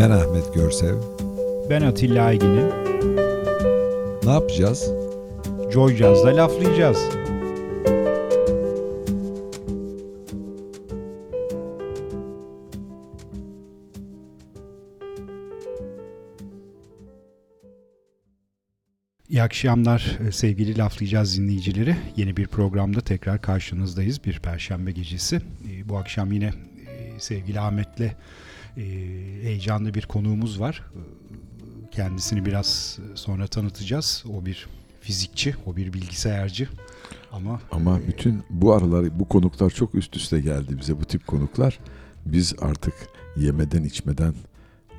Ben Ahmet Görsev. Ben Atilla Aygin'im. Ne yapacağız? Joy Jazz'da laflayacağız. İyi akşamlar e, sevgili Laflayacağız dinleyicileri. Yeni bir programda tekrar karşınızdayız bir perşembe gecesi. E, Bu akşam yine e, sevgili Ahmet'le e, heyecanlı bir konuğumuz var. E, Kendisini biraz sonra tanıtacağız. O bir fizikçi, o bir bilgisayarcı. Ama Ama bütün bu aralar bu konuklar çok üst üste geldi bize bu tip konuklar. Biz artık yemeden içmeden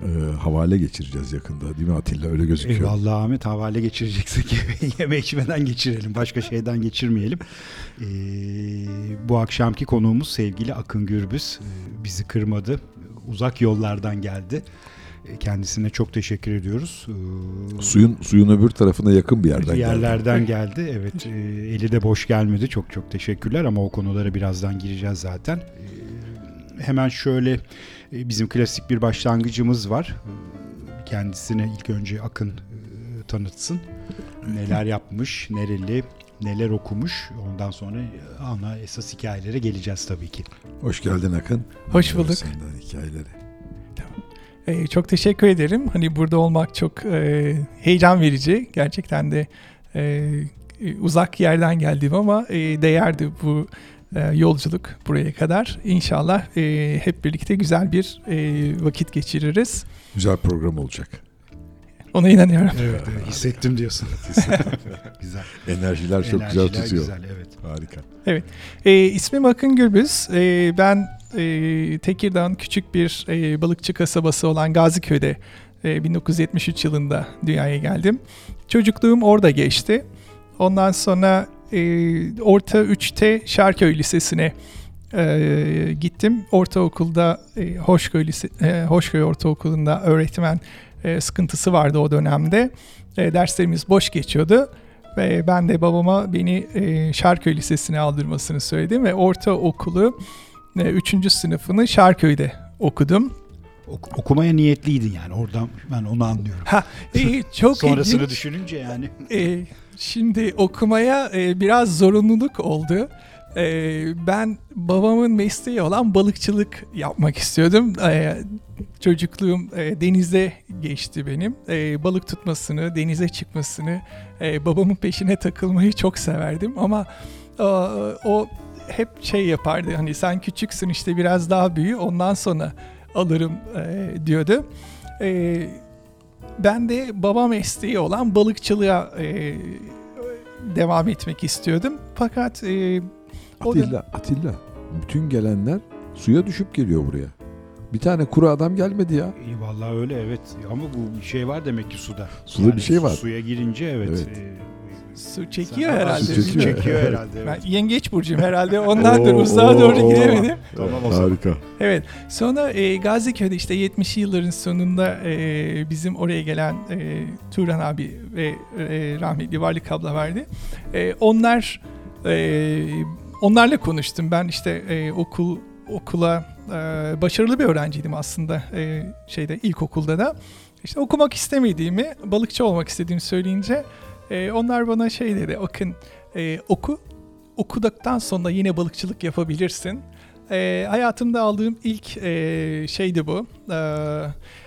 e, havale geçireceğiz yakında değil mi Atilla öyle gözüküyor. Eyvallah Ahmet havale geçireceksek yeme içmeden geçirelim. Başka şeyden geçirmeyelim. Ee, bu akşamki konuğumuz sevgili Akın Gürbüz. Ee, bizi kırmadı. Uzak yollardan geldi. Ee, Kendisine çok teşekkür ediyoruz. Ee, Suyun suyun öbür tarafına yakın bir yerden geldi. yerlerden geldi. Evet, e, eli de boş gelmedi. Çok çok teşekkürler ama o konulara birazdan gireceğiz zaten. E, hemen şöyle e, bizim klasik bir başlangıcımız var. E, Kendisine ilk önce Akın e, tanıtsın. Neler yapmış, nereli, neler okumuş. Ondan sonra e, ana esas hikayelere geleceğiz tabii ki. Hoş geldin Akın. Hoş bulduk. Senden hikayeleri. Ee, çok teşekkür ederim. Hani burada olmak çok e, heyecan verici. Gerçekten de e, e, uzak yerden geldim ama e, değerdi bu e, yolculuk buraya kadar. İnşallah e, hep birlikte güzel bir e, vakit geçiririz. Güzel program olacak. Ona inanıyorum. Evet, hissettim diyorsun. güzel. Enerjiler çok Enerjiler güzel tutuyor. güzel, evet. Harika. E, ismim Akın Gürbüz. E, ben e, Tekirdağ'ın küçük bir e, balıkçı kasabası olan Gaziköy'de e, 1973 yılında dünyaya geldim. Çocukluğum orada geçti. Ondan sonra e, Orta 3'te Şarköy Lisesi'ne e, gittim. Ortaokulda e, Hoşköy, Lise, e, Hoşköy Ortaokulu'nda öğretmen e, sıkıntısı vardı o dönemde. E, derslerimiz boş geçiyordu. Ve ben de babama beni e, Şarköy Lisesi'ne aldırmasını söyledim ve ortaokulu 3. sınıfını Şarköy'de okudum. Ok- okumaya niyetliydin yani oradan ben onu anlıyorum. Ha, e, çok Sonrasını ilginç. düşününce yani. E, şimdi okumaya e, biraz zorunluluk oldu. E, ben babamın mesleği olan balıkçılık yapmak istiyordum. E, çocukluğum e, denize geçti benim. E, balık tutmasını, denize çıkmasını, e, babamın peşine takılmayı çok severdim. Ama e, o hep şey yapardı. Hani sen küçüksün işte biraz daha büyü ondan sonra alırım e, diyordu. E, ben de baba mesleği olan balıkçılığa e, devam etmek istiyordum. Fakat e, o da- Atilla, Atilla. Bütün gelenler suya düşüp geliyor buraya. Bir tane kuru adam gelmedi ya. İyi vallahi öyle evet ama bu bir şey var demek ki suda. Suda bir şey var. Suya girince evet. Evet. e, su çekiyor sen- herhalde. Su çekiyor. Çekiyor herhalde. Ben Evet. yengeç burcuyum herhalde. Ondandır Oo, uzağa doğru oo. gidemedim. Tamam o zaman. Harika. Evet. Sonra e, Gaziköy'de işte 70'li yılların sonunda e, bizim oraya gelen e, Turan abi ve e, rahmetli Varlık abla vardı. E, onlar e, onlarla konuştum. Ben işte e, okul okula e, başarılı bir öğrenciydim aslında e, şeyde ilkokulda da. İşte okumak istemediğimi, balıkçı olmak istediğimi söyleyince e, onlar bana şey dedi. Bakın e, oku, okuduktan sonra yine balıkçılık yapabilirsin. E, hayatımda aldığım ilk e, şeydi bu. E,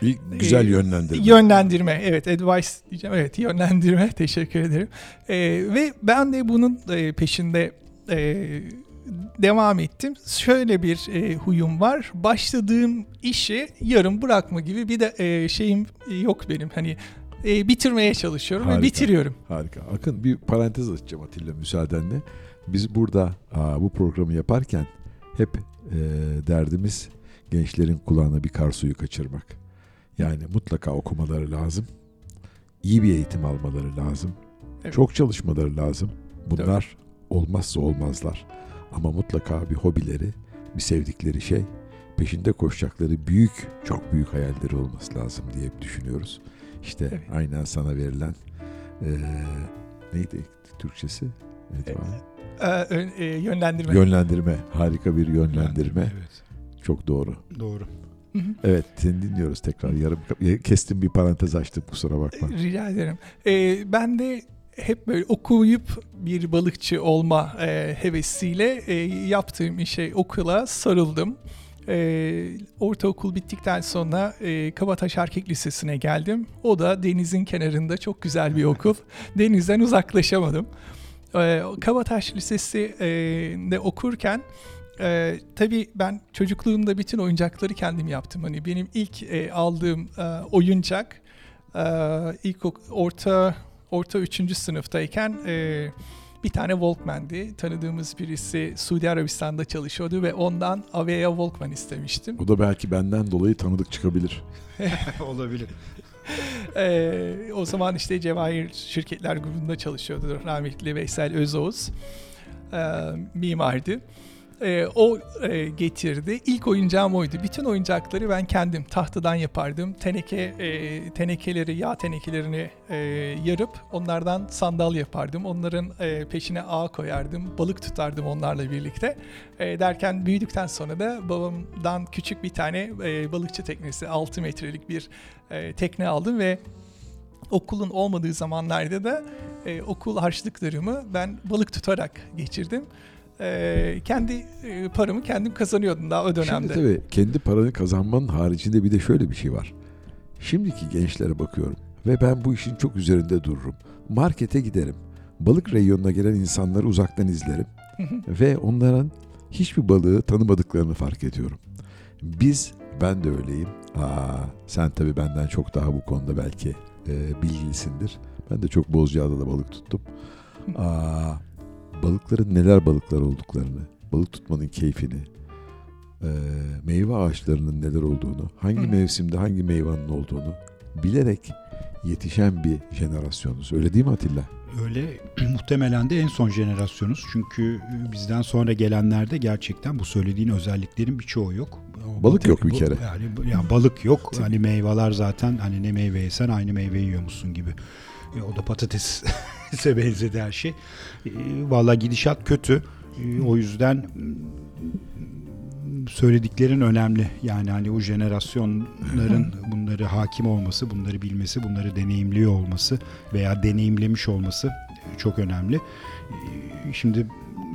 İlk güzel Ee, yönlendirme. Yönlendirme, evet advice diyeceğim. Evet yönlendirme, teşekkür ederim. E, ve ben de bunun e, peşinde e, devam ettim. Şöyle bir e, huyum var. Başladığım işi yarım bırakma gibi bir de e, şeyim yok benim. Hani e, bitirmeye çalışıyorum ve Harika. bitiriyorum. Harika. Akın bir parantez açacağım Atilla müsaadenle. Biz burada aa, bu programı yaparken hep e, derdimiz gençlerin kulağına bir kar suyu kaçırmak. Yani mutlaka okumaları lazım. İyi bir eğitim almaları lazım. Evet. Çok çalışmaları lazım. Bunlar olmazsa olmazlar. Ama mutlaka bir hobileri, bir sevdikleri şey, peşinde koşacakları büyük, çok büyük hayalleri olması lazım diye düşünüyoruz. İşte Evet. aynen sana verilen eee, neydi Türkçesi? Neydi o? E, e, yönlendirme. Yönlendirme. Harika bir yönlendirme. Evet. Çok doğru. Doğru. Hı hı. Evet seni dinliyoruz tekrar. Yarım kestim bir parantez açtım kusura bakma. Rica ederim. Ee, ben de hep böyle okuyup bir balıkçı olma e, hevesiyle e, yaptığım işe okula sarıldım. E, ortaokul bittikten sonra e, Kabataş Erkek Lisesi'ne geldim. O da denizin kenarında çok güzel bir okul. Denizden uzaklaşamadım. E, Kabataş Lisesi'nde okurken e, tabii ben çocukluğumda bütün oyuncakları kendim yaptım. Hani benim ilk e, aldığım e, oyuncak e, ilk orta orta üçüncü sınıftayken e, bir tane Walkman'di. Tanıdığımız birisi Suudi Arabistan'da çalışıyordu ve ondan Avea Walkman istemiştim. O da belki benden dolayı tanıdık çıkabilir. Olabilir. Ee, o zaman işte Cevahir Şirketler Grubu'nda çalışıyordu rahmetli Veysel Özoğuz. Ee, mimardı. Ee, o e, getirdi. İlk oyuncağım oydu. Bütün oyuncakları ben kendim tahtadan yapardım. Teneke e, tenekeleri, yağ tenekelerini e, yarıp onlardan sandal yapardım. Onların e, peşine ağ koyardım. Balık tutardım onlarla birlikte. E, derken büyüdükten sonra da babamdan küçük bir tane e, balıkçı teknesi 6 metrelik bir e, tekne aldım ve okulun olmadığı zamanlarda da e, okul harçlıklarımı ben balık tutarak geçirdim. E, kendi e, paramı kendim kazanıyordum daha o Şimdi dönemde. tabii kendi paranı kazanmanın haricinde bir de şöyle bir şey var. Şimdiki gençlere bakıyorum ve ben bu işin çok üzerinde dururum. Markete giderim. Balık reyonuna gelen insanları uzaktan izlerim ve onların hiçbir balığı tanımadıklarını fark ediyorum. Biz, ben de öyleyim. Aa, sen tabii benden çok daha bu konuda belki e, bilgilisindir. Ben de çok Bozcaada'da balık tuttum. Aa, balıkların neler balıklar olduklarını, balık tutmanın keyfini, e, meyve ağaçlarının neler olduğunu, hangi mevsimde hangi meyvanın olduğunu bilerek yetişen bir jenerasyonuz. Öyle değil mi Atilla? Öyle muhtemelen de en son jenerasyonuz. Çünkü bizden sonra gelenlerde gerçekten bu söylediğin özelliklerin birçoğu yok. O Balık bu- yok bir bu- kere. Yani, yani balık yok. Hani meyveler zaten hani ne meyve yesen aynı meyve yiyormuşsun gibi. E, o da patatese benzedi her şey. E, Valla gidişat kötü. E, o yüzden söylediklerin önemli. Yani hani o jenerasyonların bunları hakim olması, bunları bilmesi, bunları deneyimliyor olması veya deneyimlemiş olması çok önemli. Ee, Şimdi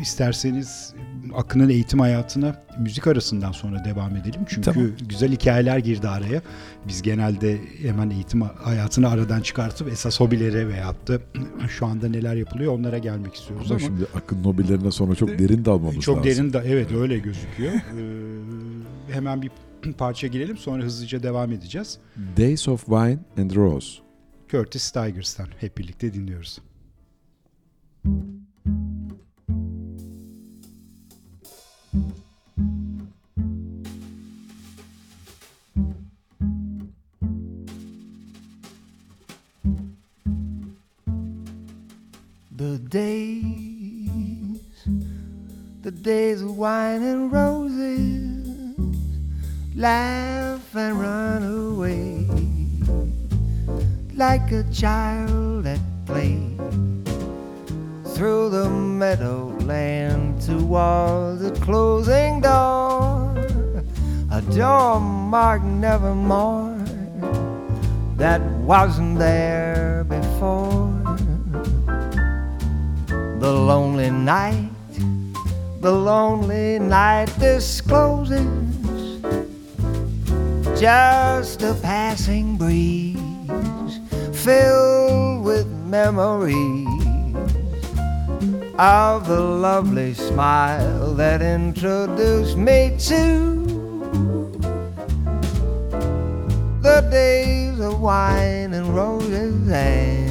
isterseniz Akın'ın eğitim hayatına müzik arasından sonra devam edelim. Çünkü Tamam. güzel hikayeler girdi araya. Biz genelde hemen eğitim hayatını aradan çıkartıp esas hobilere veyahut da şu anda neler yapılıyor onlara gelmek istiyoruz Ama ama, şimdi akın Nobel'lerine sonra çok derin dalmamız çok lazım. derin de evet öyle gözüküyor. Ee, hemen bir parça girelim sonra hızlıca devam edeceğiz. Days of Wine and Rose. Curtis Stigers'tan hep birlikte dinliyoruz. The days, the days of wine and roses, laugh and run away like a child at play through the meadowland towards the closing door, a door marked nevermore that wasn't there before the lonely night, the lonely night discloses just a passing breeze filled with memories of the lovely smile that introduced me to the days of wine and roses and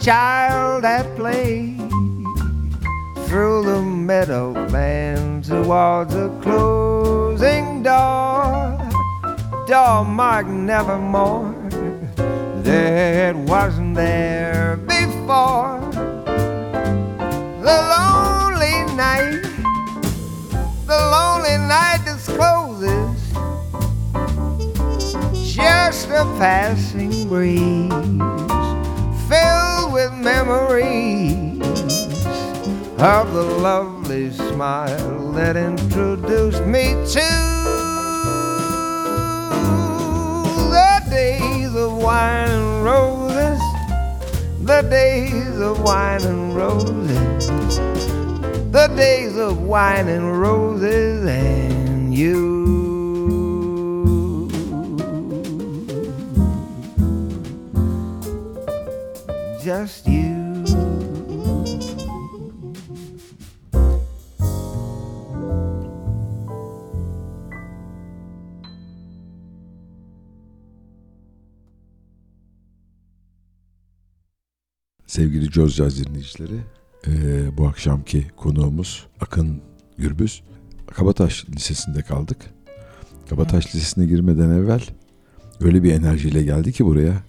child at play through the meadowland towards the closing door. Door marked nevermore that wasn't there before. The lonely night, the lonely night discloses just a passing breeze of the lovely smile that introduced me to the days of wine and roses, the days of wine and roses, the days of wine and roses and you. Sevgili Coz Caz dinleyicileri, eee, bu akşamki konuğumuz Akın Gürbüz. Kabataş Lisesi'nde kaldık. Kabataş Lisesi'ne girmeden evvel öyle bir enerjiyle geldi ki buraya.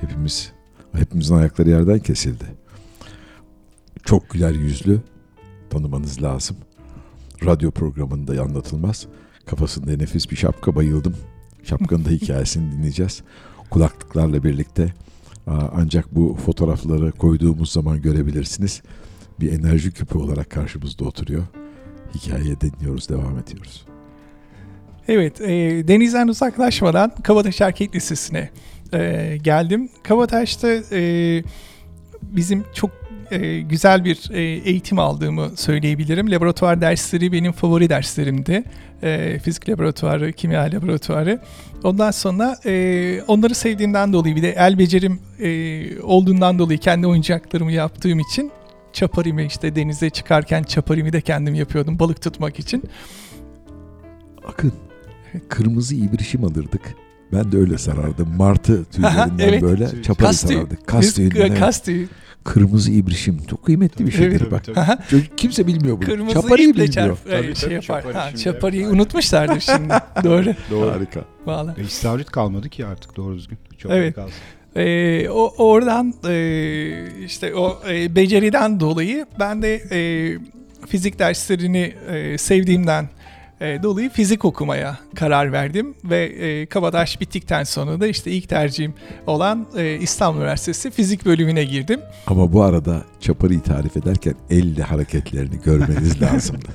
Hepimiz, hepimizin ayakları yerden kesildi. Çok güler yüzlü, tanımanız lazım. Radyo programında anlatılmaz. Kafasında nefis bir şapka bayıldım. Şapkanın da hikayesini dinleyeceğiz. Kulaklıklarla birlikte Ancak bu fotoğrafları koyduğumuz zaman görebilirsiniz. Bir enerji küpü olarak karşımızda oturuyor. Hikaye dinliyoruz, devam ediyoruz. Evet, e, denizden uzaklaşmadan Kabataş Erkek Lisesi'ne e, geldim. Kabataş'ta e, bizim çok e, güzel bir e, eğitim aldığımı söyleyebilirim. Laboratuvar dersleri benim favori derslerimdi. E, fizik laboratuvarı, kimya laboratuvarı. Ondan sonra e, onları sevdiğimden dolayı bir de el becerim e, olduğundan dolayı kendi oyuncaklarımı yaptığım için çaparimi işte denize çıkarken çaparimi de kendim yapıyordum balık tutmak için. Akın, kırmızı ibrişim alırdık. Ben de öyle sarardım. Martı tüylerinden Evet. böyle çapayı Kas tüyü. sarardık. Kas Biz- tüyünden. evet. Kırmızı ibrişim. Çok kıymetli bir şeydir Evet, bak. tabii. Çocuk, kimse bilmiyor bunu. Kırmızı Çaparıyı iple bilmiyor. çarp Tabii, e, şey tabii, yapar. çapari Ha, şimdi çaparıyı yapar. unutmuşlardır şimdi. Doğru. Doğru. Harika. Valla. E, İstavrit kalmadı ki artık doğru düzgün. Çok Evet. kalsın. Ee, o oradan e, işte o e, beceriden dolayı ben de e, fizik derslerini e, sevdiğimden e, dolayı fizik okumaya karar verdim ve e, Kabataş bittikten sonra da işte ilk tercihim olan e, İstanbul Üniversitesi fizik bölümüne girdim. Ama bu arada çaparıyı tarif ederken elle hareketlerini görmeniz lazımdı.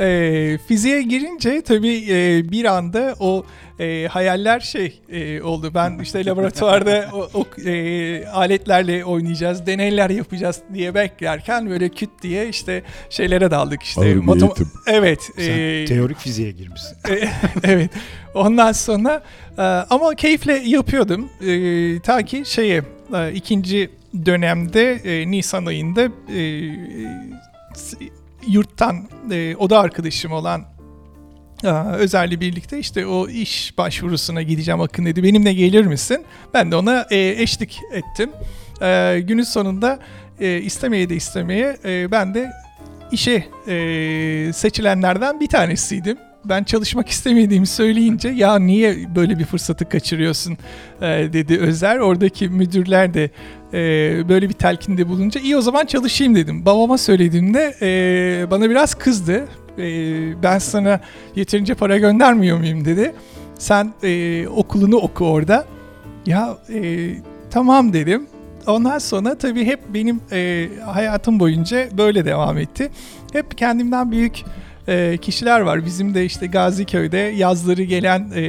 E, fiziğe girince tabii e, bir anda o e, hayaller şey e, oldu. Ben işte laboratuvarda o, o, e, aletlerle oynayacağız, deneyler yapacağız diye beklerken böyle küt diye işte şeylere daldık işte. Ağır Matem-. Evet. Sen e, teorik fiziğe girmişsin. e, evet. Ondan sonra e, ama keyifle yapıyordum. E, ta ki şeye e, ikinci dönemde e, Nisan ayında e, s- yurttan e, oda arkadaşım olan e, Özer'le birlikte işte o iş başvurusuna gideceğim Akın dedi. Benimle gelir misin? Ben de ona e, eşlik ettim. E, günün sonunda e, istemeye de istemeye e, ben de işe e, seçilenlerden bir tanesiydim. Ben çalışmak istemediğimi söyleyince ya niye böyle bir fırsatı kaçırıyorsun e, dedi Özer. Oradaki müdürler de e, böyle bir telkinde bulunca iyi o zaman çalışayım dedim. Babama söylediğimde e, bana biraz kızdı. Ben sana yeterince para göndermiyor muyum dedi. Sen okulunu oku orada. Ya tamam dedim. Ondan sonra tabii hep benim e, hayatım boyunca böyle devam etti. Hep kendimden büyük e, kişiler var. Bizim de işte Gaziköy'de yazları gelen e,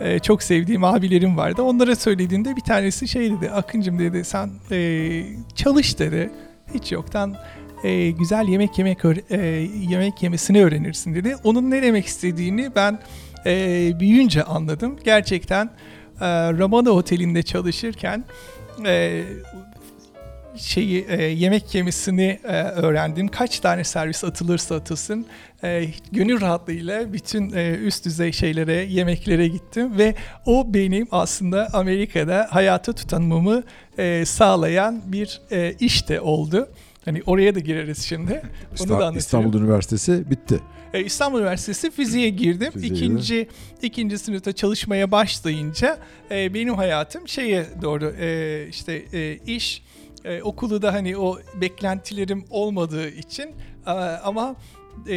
e, çok sevdiğim abilerim vardı. Onlara söylediğinde bir tanesi şey dedi. Akıncım dedi sen e, çalış dedi. Hiç yoktan e, güzel yemek yemek e, yemek yemesini öğrenirsin dedi. Onun ne demek istediğini ben e, büyüyünce anladım. Gerçekten e, Ramada Oteli'nde çalışırken e, şeyi e, yemek gemisini e, öğrendim. Kaç tane servis atılırsa atılsın e, gönül rahatlığıyla bütün e, üst düzey şeylere, yemeklere gittim ve o benim aslında Amerika'da hayata tutanmamı e, sağlayan bir e, iş de oldu. Hani oraya da gireriz şimdi. Onu da. İstanbul Üniversitesi bitti. E, İstanbul Üniversitesi fiziğe girdim. Fiziğe ikinci ikinci sınıfta çalışmaya başlayınca e, benim hayatım şeye doğru e, işte iş e, okulu da hani o beklentilerim olmadığı için e, ama e,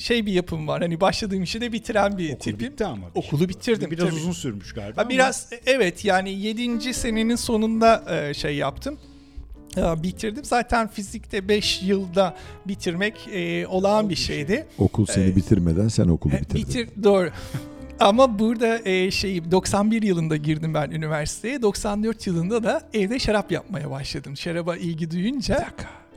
şey bir yapım var. Hani başladığım işi de bitiren bir Okul tipim. bitti ama. Okulu bitirdim. Biraz tabii. uzun sürmüş galiba. Ha, ama biraz evet yani 7. senenin sonunda e, şey yaptım. E, bitirdim. Zaten fizikte 5 yılda bitirmek e, olağan bir şeydi. Okul seni Evet. bitirmeden sen okulu E, bitirdin. Bitir doğru. Ama burada e, şey 91 yılında girdim ben üniversiteye. 94 yılında da evde şarap yapmaya başladım. Şaraba ilgi duyunca.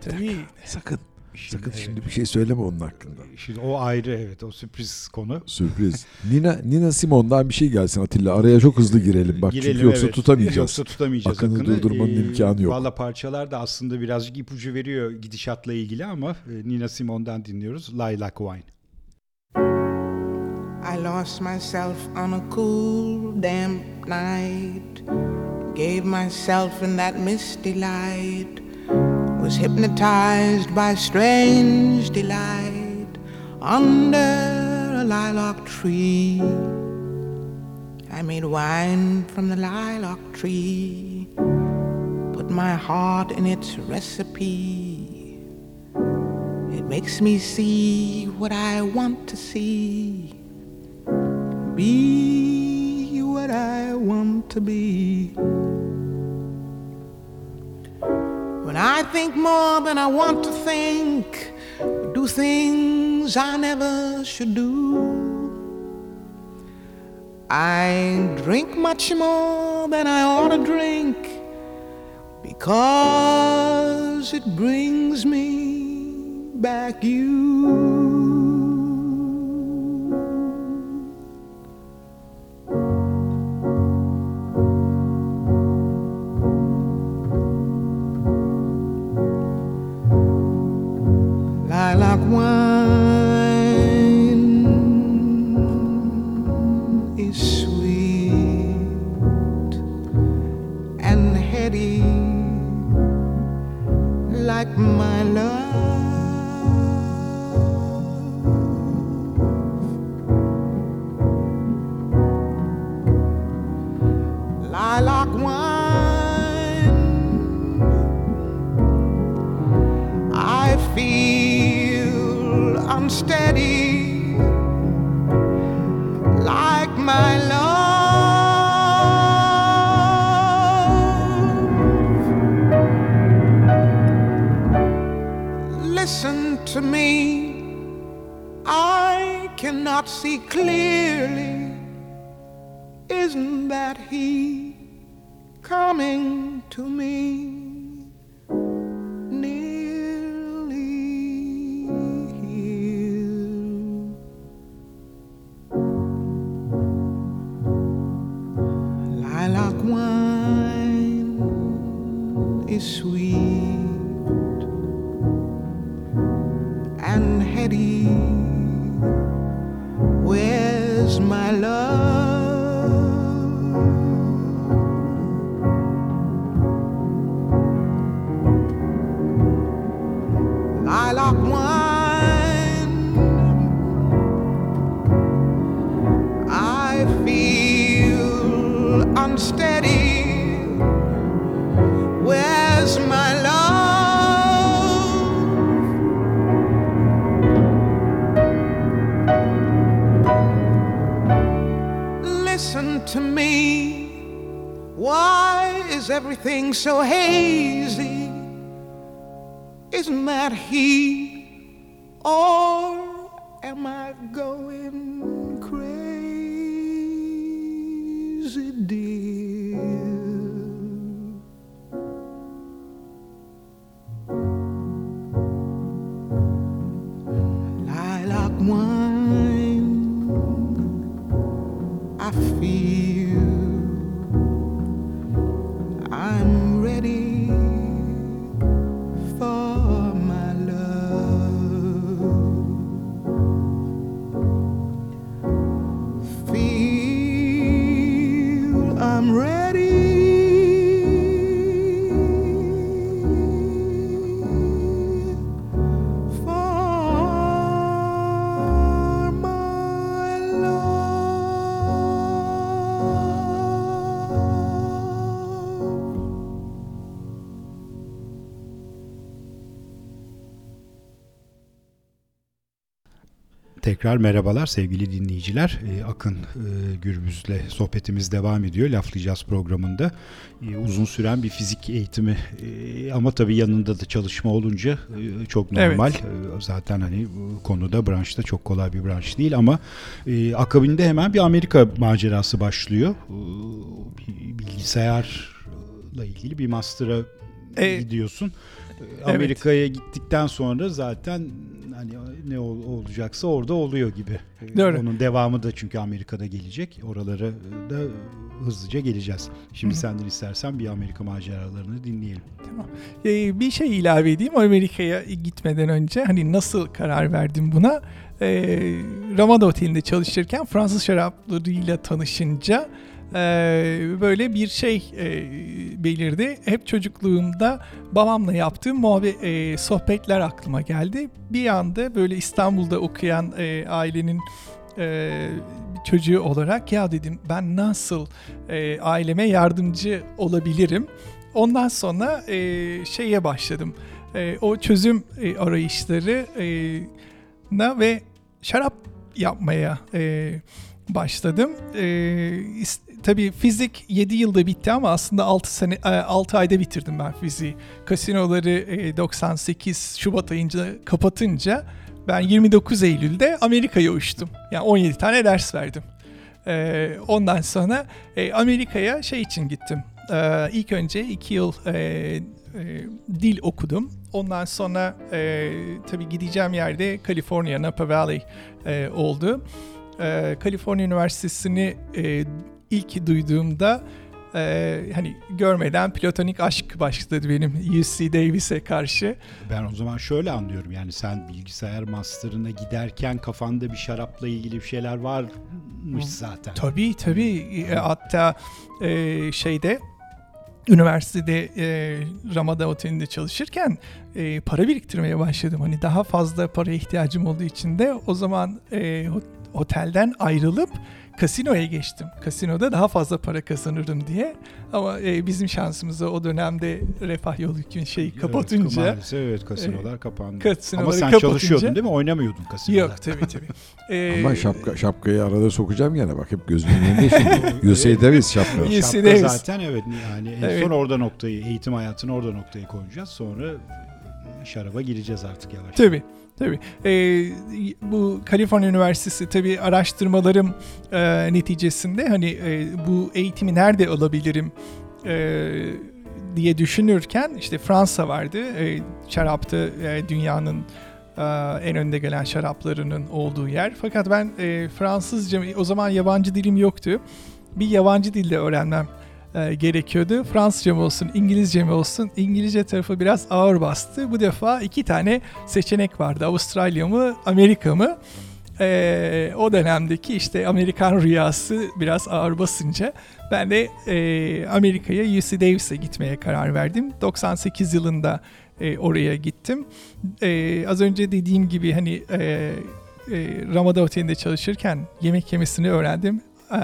Tabii. Sakın. Şimdi, Sakın evet. şimdi bir şey söyleme onun hakkında. Şimdi o ayrı evet o sürpriz konu. Sürpriz. Nina Nina Simone'dan bir şey gelsin Atilla. Araya çok hızlı girelim. Bak Girelim, çünkü yoksa evet. tutamayacağız. Yoksa tutamayacağız. Akını Akını. durdurmanın Ee, imkanı yok. Valla parçalar da aslında birazcık ipucu veriyor gidişatla ilgili ama e, Nina Simone'dan dinliyoruz. Lilac Wine. I lost myself on a cool, damp night. Gave myself in that misty light. Was hypnotized by strange delight under a lilac tree. I made wine from the lilac tree. Put my heart in its recipe. It makes me see what I want to see. Be what I want to be. When I think more than I want to think, do things I never should do. I drink much more than I ought to drink because it brings me back you. Lilac to me? so hey. Tekrar merhabalar sevgili dinleyiciler. Ee, Akın e, Gürbüz'le sohbetimiz devam ediyor Laflayacağız programında. Ee, uzun süren bir fizik eğitimi e, ama tabii yanında da çalışma olunca e, çok normal. Evet. Zaten hani konuda branşta çok kolay bir branş değil ama akabinde hemen bir Amerika macerası başlıyor. E, bir bilgisayarla ilgili bir master'a E, gidiyorsun. E, evet. Amerika'ya gittikten sonra zaten hani ne ol- olacaksa orada oluyor gibi. E, Doğru. Onun devamı da çünkü Amerika'da gelecek. Oralara da hızlıca geleceğiz. Şimdi Hı hı. senden istersen bir Amerika maceralarını dinleyelim. Tamam. Ee, bir şey ilave edeyim Amerika'ya gitmeden önce hani nasıl karar verdim buna? Ee, Ramada Oteli'nde çalışırken Fransız şaraplarıyla tanışınca e, böyle bir şey e, belirdi. Hep çocukluğumda babamla yaptığım muhabbet, e, sohbetler aklıma geldi. Bir anda böyle İstanbul'da okuyan e, ailenin e, çocuğu olarak ya dedim ben nasıl e, aileme yardımcı olabilirim? Ondan sonra e, şeye başladım. E, o çözüm e, arayışları e, na ve şarap yapmaya e, başladım. E, tabii fizik 7 yılda bitti ama aslında 6 sene 6 ayda bitirdim ben fiziği. Kasinoları e, 98 Şubat ayında kapatınca ben 29 Eylül'de Amerika'ya uçtum. Yani 17 tane ders verdim. E, ondan sonra e, Amerika'ya şey için gittim. E, ilk önce 2 yıl e, e, dil okudum. Ondan sonra e, tabii gideceğim yerde California, Napa Valley e, oldu. E, California Üniversitesi'ni e, ilk duyduğumda e, hani görmeden platonik aşk başladı benim UC Davis'e karşı. Ben o zaman şöyle anlıyorum yani sen bilgisayar master'ına giderken kafanda bir şarapla ilgili bir şeyler varmış zaten. Tabii tabii. E, Hatta e, şeyde üniversitede e, Ramada Oteli'nde çalışırken e, para biriktirmeye başladım. Hani daha fazla para ihtiyacım olduğu için de o zaman e, otelden ayrılıp kasinoya geçtim. Kasinoda daha fazla para kazanırım diye. Ama e, bizim şansımıza o dönemde refah yolu hüküm şeyi kapatınca Evet, maalesef evet kasinolar kapandı. kasinoları Ama sen kapatınca- çalışıyordun değil mi? Oynamıyordun kasinoda. Yok tabii tabii. E, Ama şapka, şapkayı arada sokacağım gene bak hep gözümün önünde şimdi. UC Davis şapka. UC Şapka zaten evet yani en Evet. son orada noktayı, eğitim hayatını orada noktayı koyacağız. Sonra şaraba gireceğiz artık yavaş. Tabii. Tabii. Ee, bu Kaliforniya Üniversitesi tabii araştırmalarım e, neticesinde hani e, bu eğitimi nerede alabilirim e, diye düşünürken işte Fransa vardı. E, şarapta e, dünyanın e, en önde gelen şaraplarının olduğu yer. Fakat ben e, Fransızca o zaman yabancı dilim yoktu. Bir yabancı dilde öğrenmem e, gerekiyordu. Fransızca mı olsun, İngilizce mi olsun? İngilizce tarafı biraz ağır bastı. Bu defa iki tane seçenek vardı. Avustralya mı, Amerika mı? Ee, o dönemdeki işte Amerikan rüyası biraz ağır basınca ben de e, Amerika'ya UC Davis'e gitmeye karar verdim. 98 yılında e, oraya gittim. E, az önce dediğim gibi hani e, e, Ramada Oteli'nde çalışırken yemek yemesini öğrendim. E,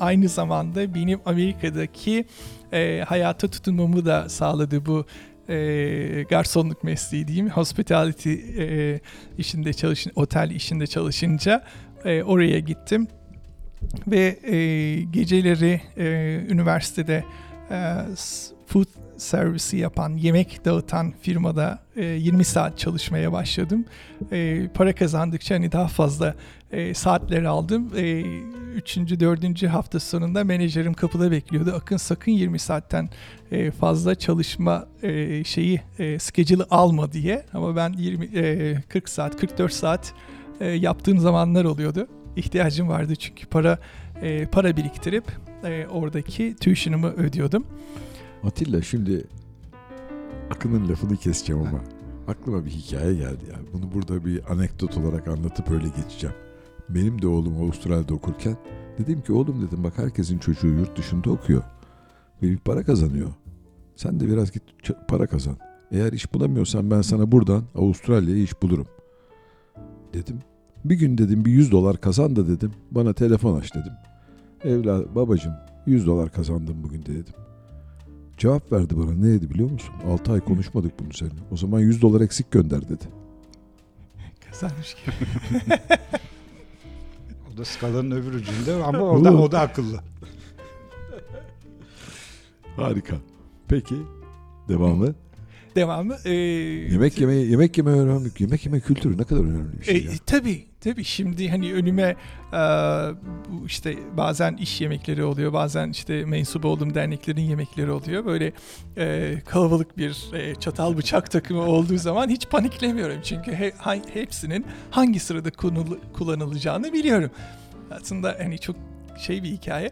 aynı zamanda benim Amerika'daki e, hayata tutunmamı da sağladı bu e, garsonluk mesleği diyeyim. Hospitality e, işinde çalışın, otel işinde çalışınca e, oraya gittim ve e, geceleri e, üniversitede e, food servisi yapan, yemek dağıtan firmada e, 20 saat çalışmaya başladım. E, para kazandıkça hani daha fazla e, saatler aldım. E, üçüncü, dördüncü hafta sonunda menajerim kapıda bekliyordu. Akın sakın 20 saatten e, fazla çalışma e, şeyi e, schedule'ı alma diye. Ama ben 20 e, 40 saat, 44 saat e, yaptığım zamanlar oluyordu. İhtiyacım vardı çünkü para e, para biriktirip e, oradaki tuition'ımı ödüyordum. Atilla şimdi Akın'ın lafını keseceğim ama aklıma bir hikaye geldi ya. Bunu burada bir anekdot olarak anlatıp öyle geçeceğim. Benim de oğlum Avustralya'da okurken dedim ki oğlum dedim bak herkesin çocuğu yurt dışında okuyor. Ve bir para kazanıyor. Sen de biraz git para kazan. Eğer iş bulamıyorsan ben sana buradan Avustralya'ya iş bulurum. Dedim. Bir gün dedim bir 100 dolar kazan da dedim. Bana telefon aç dedim. Evlat babacım 100 dolar kazandım bugün de dedim. Cevap verdi bana ne dedi biliyor musun? 6 ay konuşmadık bunu seninle. O zaman 100 dolar eksik gönder dedi. Kazanmış gibi. O da skalanın öbür ucunda ama o da, o da akıllı. Harika. Peki devamı. Devamı. e, Yemek yeme yemek yeme önemli. Yemek yeme kültürü ne kadar önemli bir şey ya. E, tabii tabii şimdi hani önüme işte bazen iş yemekleri oluyor bazen işte mensup olduğum derneklerin yemekleri oluyor. Böyle kalabalık bir çatal bıçak takımı olduğu zaman hiç paniklemiyorum. Çünkü hepsinin hangi sırada kullanıl- kullanılacağını biliyorum. Aslında hani çok şey bir hikaye.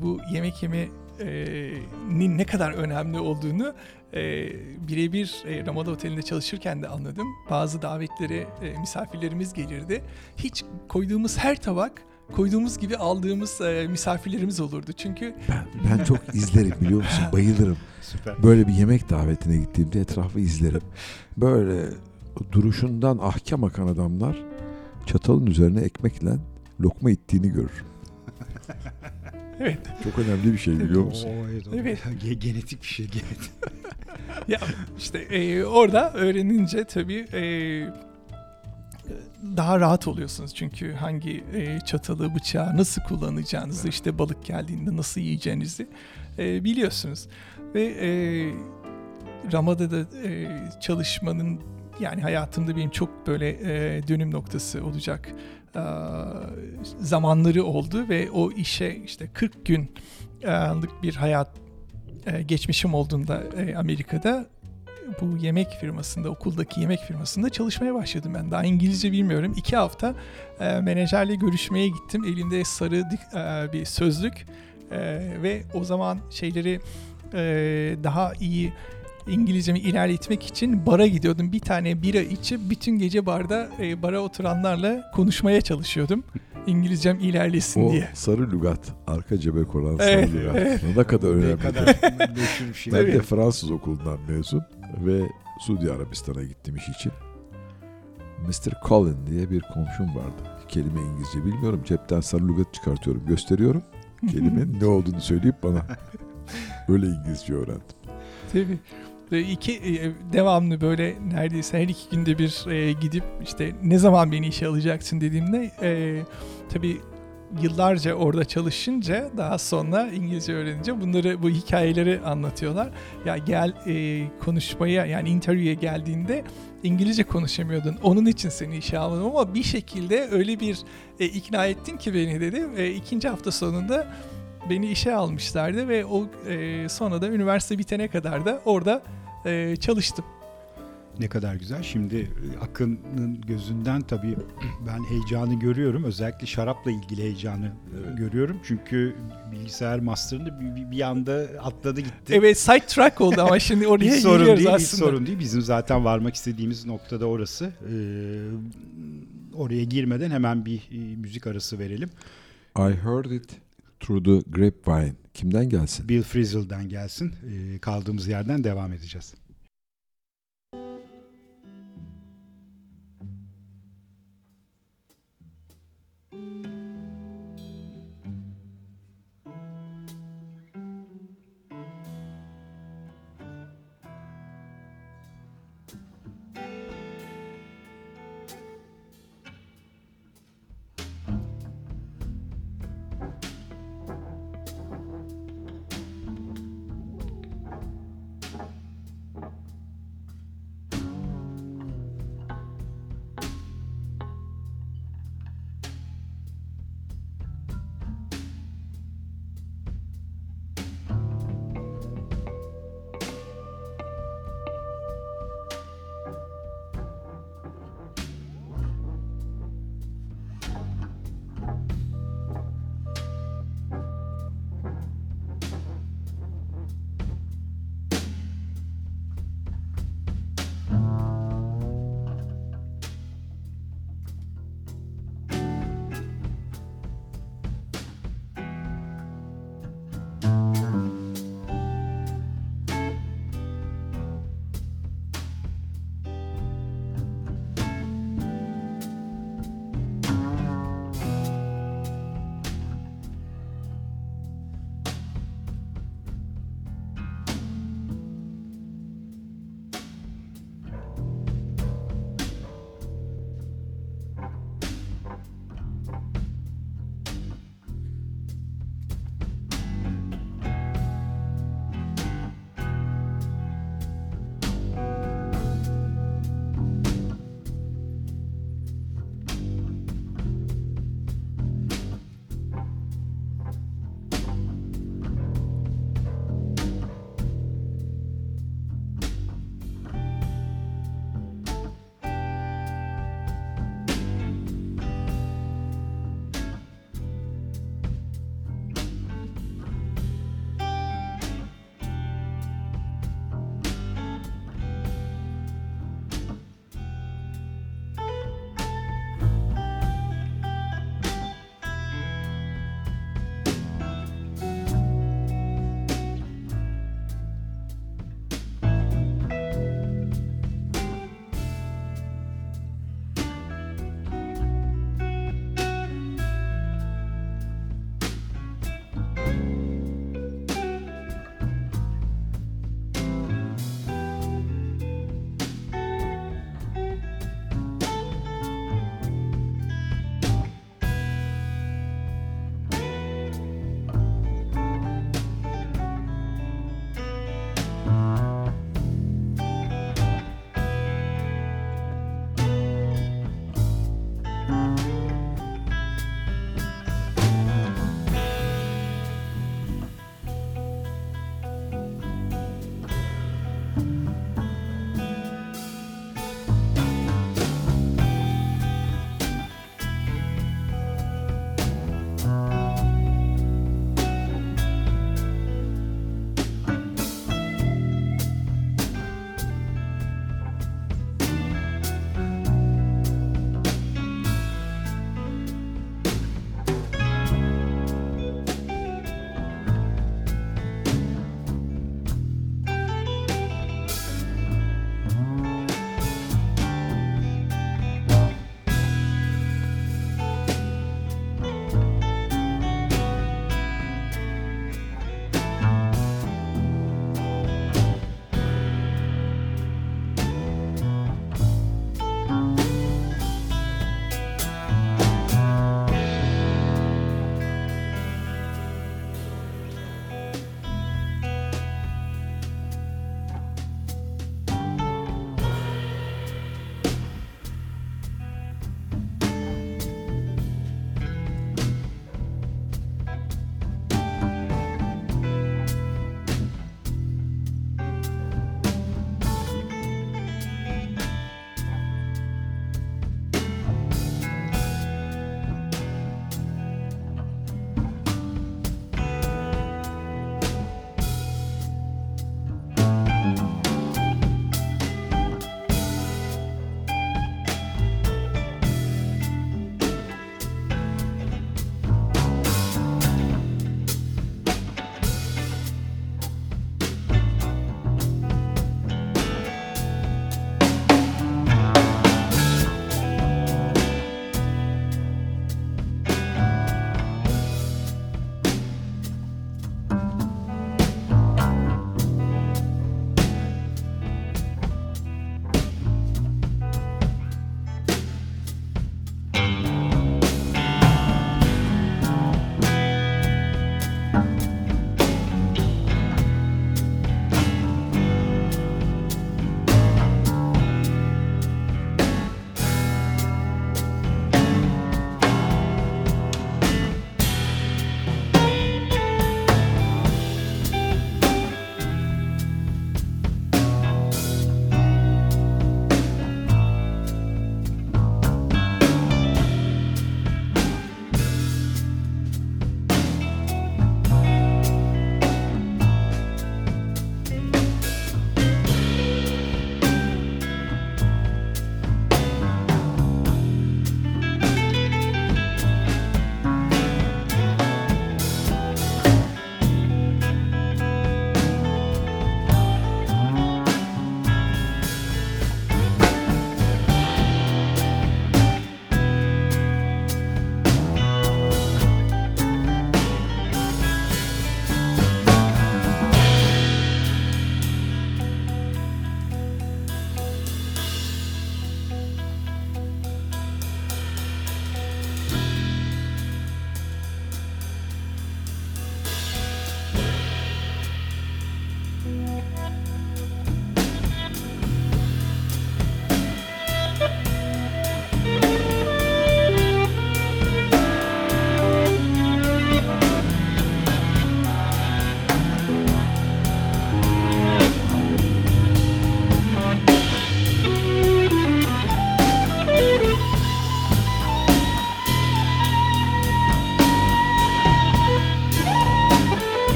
Bu yemek yeme e, ne kadar önemli olduğunu e, birebir e, Ramada Oteli'nde çalışırken de anladım. Bazı davetlere e, misafirlerimiz gelirdi. Hiç koyduğumuz her tabak koyduğumuz gibi aldığımız e, misafirlerimiz olurdu. Çünkü Ben, ben çok izlerim biliyor musun? Bayılırım. Süper. Böyle bir yemek davetine gittiğimde etrafı izlerim. Böyle duruşundan ahkam akan adamlar çatalın üzerine ekmekle lokma ittiğini görür. Evet Çok önemli bir şey biliyor musun? Oo, evet, Evet. Ge- genetik bir şey genetik. ya işte e, orada öğrenince tabii e, daha rahat oluyorsunuz. Çünkü hangi e, çatalı, bıçağı nasıl kullanacağınızı, işte balık geldiğinde nasıl yiyeceğinizi e, biliyorsunuz. Ve e, Ramada'da e, çalışmanın yani hayatımda benim çok böyle e, dönüm noktası olacak zamanları oldu ve o işe işte 40 günlük bir hayat e, geçmişim olduğunda e, Amerika'da bu yemek firmasında, okuldaki yemek firmasında çalışmaya başladım ben. Daha İngilizce bilmiyorum. İki hafta e, menajerle görüşmeye gittim. Elimde sarı e, bir sözlük e, ve o zaman şeyleri e, daha iyi İngilizcemi ilerletmek için bara gidiyordum. Bir tane bira içip bütün gece barda e, bara oturanlarla konuşmaya çalışıyordum. İngilizcem ilerlesin O diye. sarı lügat, arka cebe konan Evet, sarı lügat. evet. Ne kadar Ne önemli. kadar şey. Ben de. Fransız okulundan mezun ve Suudi Arabistan'a gittim iş için. Mr. Colin diye bir komşum vardı. Kelime İngilizce bilmiyorum. Cepten sarı lügat çıkartıyorum, gösteriyorum. Kelimenin ne olduğunu söyleyip bana böyle İngilizce öğrendim. Tabii. Ve iki e, devamlı böyle neredeyse her iki günde bir e, gidip işte ne zaman beni işe alacaksın dediğimde e, tabii yıllarca orada çalışınca daha sonra İngilizce öğrenince bunları bu hikayeleri anlatıyorlar. Ya gel e, konuşmaya yani interview'e geldiğinde İngilizce konuşamıyordun. Onun için seni işe almadım ama bir şekilde öyle bir e, ikna ettin ki beni dedi. E, ikinci hafta sonunda beni işe almışlardı ve o e, sonra da üniversite bitene kadar da orada e, çalıştım. Ne kadar güzel. Şimdi e, Akın'ın gözünden tabii ben heyecanı görüyorum. Özellikle şarapla ilgili heyecanı e, görüyorum. Çünkü bilgisayar master'ını bir, bir, anda atladı gitti. Evet side track oldu ama şimdi oraya hiç sorun değil, hiç aslında. sorun değil. Bizim zaten varmak istediğimiz noktada orası. Ee, oraya girmeden hemen bir e, müzik arası verelim. I heard it through the grapevine. Kimden gelsin? Bill Frisell'den gelsin. Ee, kaldığımız yerden devam edeceğiz.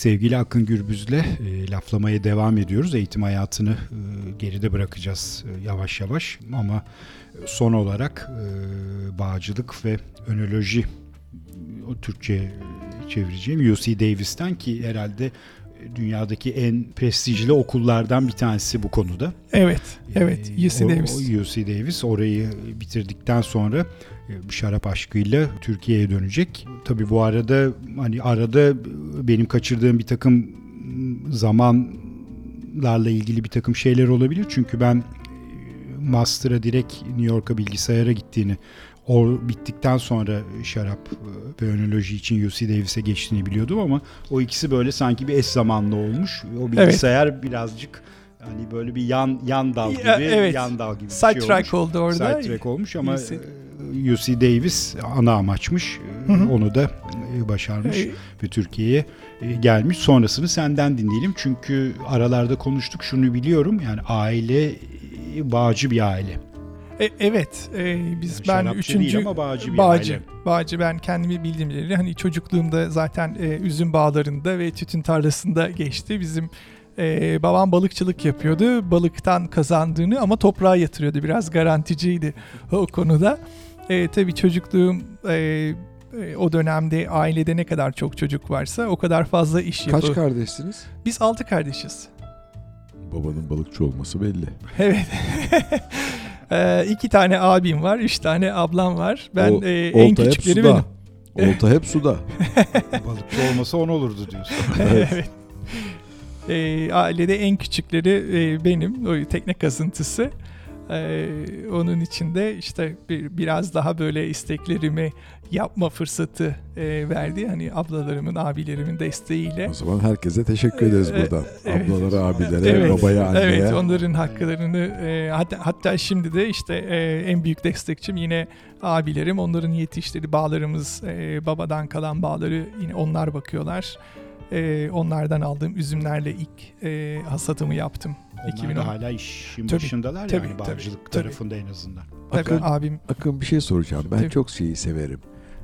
Sevgili Akın Gürbüz'le e, laflamaya devam ediyoruz. Eğitim hayatını e, geride bırakacağız e, yavaş yavaş ama son olarak e, bağcılık ve önoloji o Türkçe çevireceğim UC Davis'ten ki herhalde dünyadaki en prestijli okullardan bir tanesi bu konuda. Evet, evet. Ee, UC Davis. o UC Davis orayı bitirdikten sonra e, bu şarap aşkıyla Türkiye'ye dönecek. Tabii bu arada hani arada benim kaçırdığım bir takım zamanlarla ilgili bir takım şeyler olabilir. Çünkü ben e, master'a direkt New York'a bilgisayara gittiğini o bittikten sonra şarap e, ve önoloji için UC Davis'e geçtiğini biliyordum ama o ikisi böyle sanki bir eş zamanlı olmuş. O bilgisayar birazcık hani böyle bir yan yan dal gibi, evet. yan dal gibi bir şey olmuş. Sidetrack oldu orada. Sidetrack olmuş ama UC. e, UC Davis ana amaçmış. Hı hı. Onu da e, başarmış Ee, ve Türkiye'ye e, gelmiş. Sonrasını senden dinleyelim. Çünkü aralarda konuştuk şunu biliyorum. Yani aile bağcı bir aile. E, evet, e, biz Yani ben üçüncü ama bağcı bir bağcı, aile. bağcı ben kendimi bildiğim bileli hani çocukluğumda zaten e, üzüm bağlarında ve tütün tarlasında geçti. Bizim e, babam balıkçılık yapıyordu. Balıktan kazandığını ama toprağa yatırıyordu. Biraz garanticiydi o konuda. E, tabii çocukluğum e, e, o dönemde ailede ne kadar çok çocuk varsa o kadar fazla iş Kaç yapıyor. kardeşsiniz? Biz altı kardeşiz. Babanın balıkçı olması belli. Evet. e, iki tane abim var, üç tane ablam var. Ben O- e, en küçükleri benim. Olta hep suda. Balıkçı olmasa on olurdu diyorsun. evet. E, ailede en küçükleri e, benim. O tekne kazıntısı. E, onun içinde işte bir, biraz daha böyle isteklerimi yapma fırsatı e, verdi. Hani ablalarımın, abilerimin desteğiyle. O zaman herkese teşekkür ederiz Ee, buradan. evet. Ablalara, abilere, Evet, babaya, anneye. Evet, onların haklarını e, hatta hatta şimdi de işte e, en büyük destekçim yine abilerim. Onların yetiştirdiği bağlarımız, e, babadan kalan bağları yine onlar bakıyorlar. E, onlardan aldığım üzümlerle ilk e, hasatımı yaptım. Onlar 2010. da hala işin Tabii, başındalar tabii, yani tabii, bağcılık tabii. tarafında en azından. Tabii Akın- abim Akın bir şey soracağım. Ben Tabii. çok şeyi severim.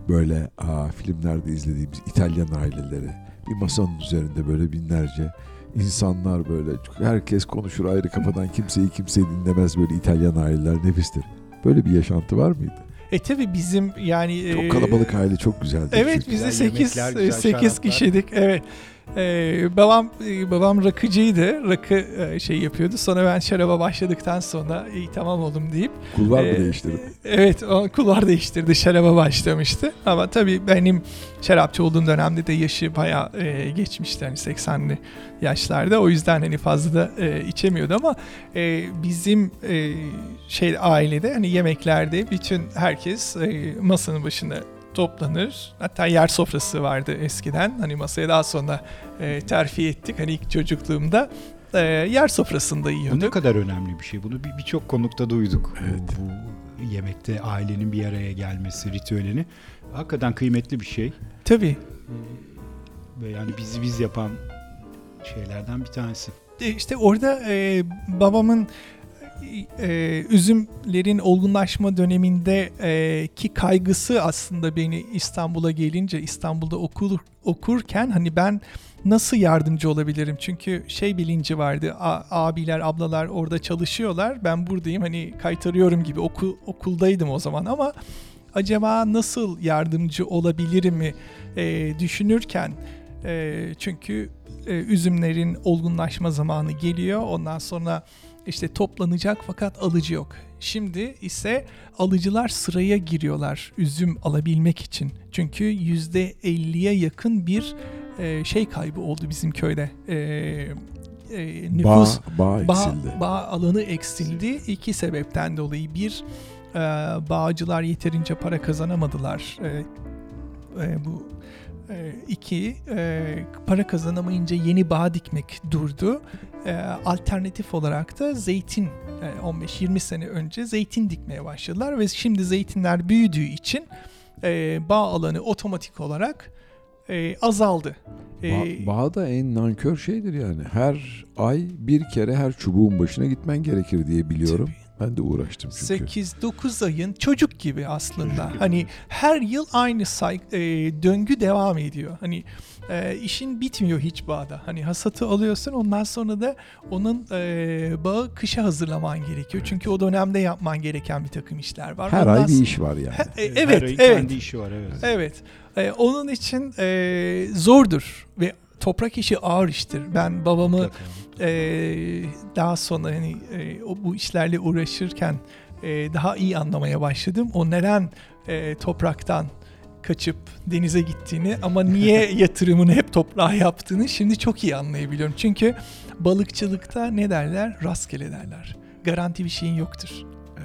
Böyle aa, filmlerde izlediğimiz İtalyan aileleri. Bir masanın üzerinde böyle binlerce insanlar böyle. Herkes konuşur ayrı kafadan. Kimseyi kimse dinlemez böyle İtalyan aileler nefistir. Böyle bir yaşantı var mıydı? E tabi bizim yani Çok e, kalabalık aile çok güzeldi. Evet biz de Güzel 8 yemekler, güzel 8 şaraplar. kişiydik. Evet. Ee, babam e, babam rakıcıydı. Rakı e, şey yapıyordu. Sonra ben şaraba başladıktan sonra iyi tamam oğlum deyip Kulvar mı Ee, değiştirip? Evet o kulvar değiştirdi şaraba başlamıştı. Ama tabii benim şarapçı olduğum dönemde de yaşı bayağı e, geçmişti. Hani 80'li yaşlarda. O yüzden hani fazla da e, içemiyordu ama e, bizim e, şey ailede hani yemeklerde bütün herkes e, masanın başında toplanır. Hatta yer sofrası vardı eskiden. Hani masaya daha sonra e, terfi ettik. Hani ilk çocukluğumda e, yer sofrasında Bu ne yiyorduk. kadar önemli bir şey. Bunu bir- birçok konukta duyduk. Evet. Bu, bu yemekte ailenin bir araya gelmesi, ritüelini. Hakikaten kıymetli bir şey. Tabii. Ve yani bizi biz yapan şeylerden bir tanesi. İşte orada e, babamın e, üzümlerin olgunlaşma döneminde e, ki kaygısı aslında beni İstanbul'a gelince İstanbul'da okur, okurken hani ben nasıl yardımcı olabilirim? Çünkü şey bilinci vardı. A- abiler, ablalar orada çalışıyorlar. Ben buradayım hani kaytarıyorum gibi oku, okuldaydım o zaman ama acaba nasıl yardımcı olabilirim mi e, düşünürken e, çünkü e, üzümlerin olgunlaşma zamanı geliyor. Ondan sonra işte toplanacak fakat alıcı yok. Şimdi ise alıcılar sıraya giriyorlar üzüm alabilmek için. Çünkü %50'ye yakın bir e, şey kaybı oldu bizim köyde. E, e, nüfus Bağ, bağ bağ, bağ alanı eksildi. İki sebepten dolayı. Bir, e, bağcılar yeterince para kazanamadılar. E, e, bu e, iki, e, para kazanamayınca yeni bağ dikmek durdu. E, alternatif olarak da zeytin e, 15-20 sene önce zeytin dikmeye başladılar ve şimdi zeytinler büyüdüğü için e, bağ alanı otomatik olarak e, azaldı. E, Ba- bağ da en nankör şeydir yani. Her ay bir kere her çubuğun başına gitmen gerekir diye biliyorum. Ben de uğraştım çünkü. 8-9 ayın çocuk gibi aslında. Hani her yıl aynı say- e, döngü devam ediyor. Hani e, işin bitmiyor hiç bağda. Hani hasatı alıyorsun ondan sonra da onun e, bağı kışa hazırlaman gerekiyor. Çünkü o dönemde yapman gereken bir takım işler var. Her Ondan ay bir sonra- iş var yani. Ha, e, Her evet, ayın evet. kendi işi var evet. Evet. Ee, onun için e, zordur ve toprak işi ağır iştir. Ben babamı Mutlaka. E, daha sonra hani e, o, bu işlerle uğraşırken e, daha iyi anlamaya başladım. O neden e, topraktan kaçıp denize gittiğini ama niye yatırımını hep toprağa yaptığını şimdi çok iyi anlayabiliyorum. Çünkü balıkçılıkta ne derler? Rastgele derler. Garanti bir şeyin yoktur.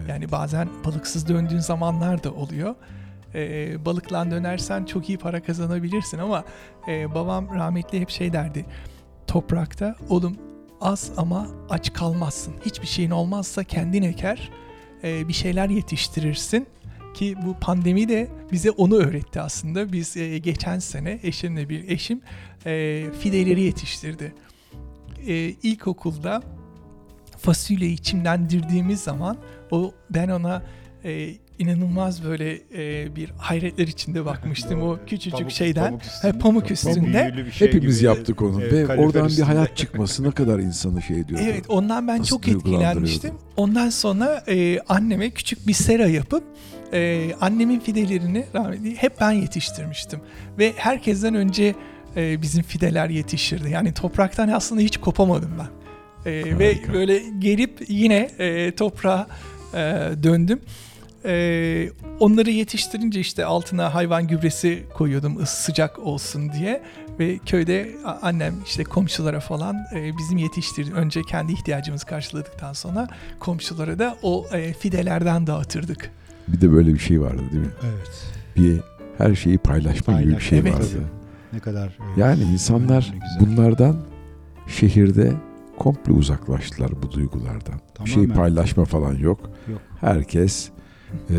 Yani bazen balıksız döndüğün zamanlar da oluyor. Ee, balıkla dönersen çok iyi para kazanabilirsin ama e, babam rahmetli hep şey derdi. Toprakta oğlum az ama aç kalmazsın. Hiçbir şeyin olmazsa kendin eker, e, bir şeyler yetiştirirsin. Ki bu pandemi de bize onu öğretti aslında. Biz e, geçen sene eşimle bir eşim e, fideleri yetiştirdi. İlkokulda fasulyeyi çimlendirdiğimiz zaman o ben ona e, inanılmaz böyle e, bir hayretler içinde bakmıştım o küçücük Pamuk- şeyden. pamuk He, pamuk üstünde. bir şey Hepimiz gibi. yaptık onu Evet, ve oradan bir üstünde. hayat çıkması ne kadar insanı şey diyordu. Evet ondan ben Nasıl çok etkilenmiştim. Ondan sonra e, anneme küçük bir sera yapıp e, annemin fidelerini rahmetli hep ben yetiştirmiştim. Ve herkesten önce e, bizim fideler yetişirdi. Yani topraktan aslında hiç kopamadım ben. E, ve böyle gelip yine e, toprağa e, döndüm. E, onları yetiştirince işte altına hayvan gübresi koyuyordum sıcak olsun diye ve köyde annem işte komşulara falan e, bizim yetiştirdi önce kendi ihtiyacımızı karşıladıktan sonra komşulara da o e, fidelerden dağıtırdık. Bir de böyle bir şey vardı değil mi? Evet. Bir her şeyi paylaşma gibi bir Paylaş- şey Evet. vardı. Ne kadar e, Yani insanlar bunlardan şehirde komple uzaklaştılar bu duygulardan. Bir şey Tamamen. paylaşma falan yok. Yok. Herkes eee,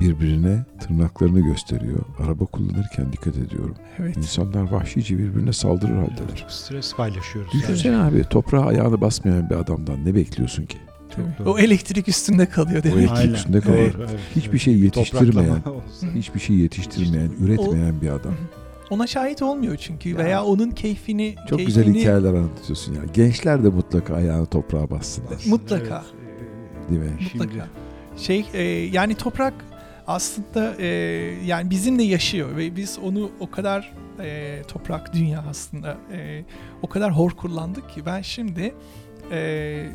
birbirine tırnaklarını gösteriyor. Araba kullanırken dikkat ediyorum. Evet. İnsanlar vahşice birbirine saldırır haldeler. Çok stres paylaşıyoruz. Düşünsene abi toprağa ayağını basmayan bir adamdan ne bekliyorsun ki? Çok O elektrik üstünde kalıyor O demek. elektrik Aynen. üstünde kalır. Evet, evet, Hiçbir evet. şey yetiştirmeyen, hiçbir şey yetiştirmeyen, üretmeyen bir adam. Ona şahit olmuyor çünkü Ya. veya onun keyfini Çok keyfini güzel hikayeler anlatıyorsun ya. Gençler de mutlaka ayağını toprağa bassınlar. Mutlaka. Evet, Değil mi? Şimdi- Mutlaka. Şey e, yani toprak aslında e, yani bizimle yaşıyor ve biz onu o kadar e, toprak dünya aslında e, o kadar hor kullandık ki ben şimdi e,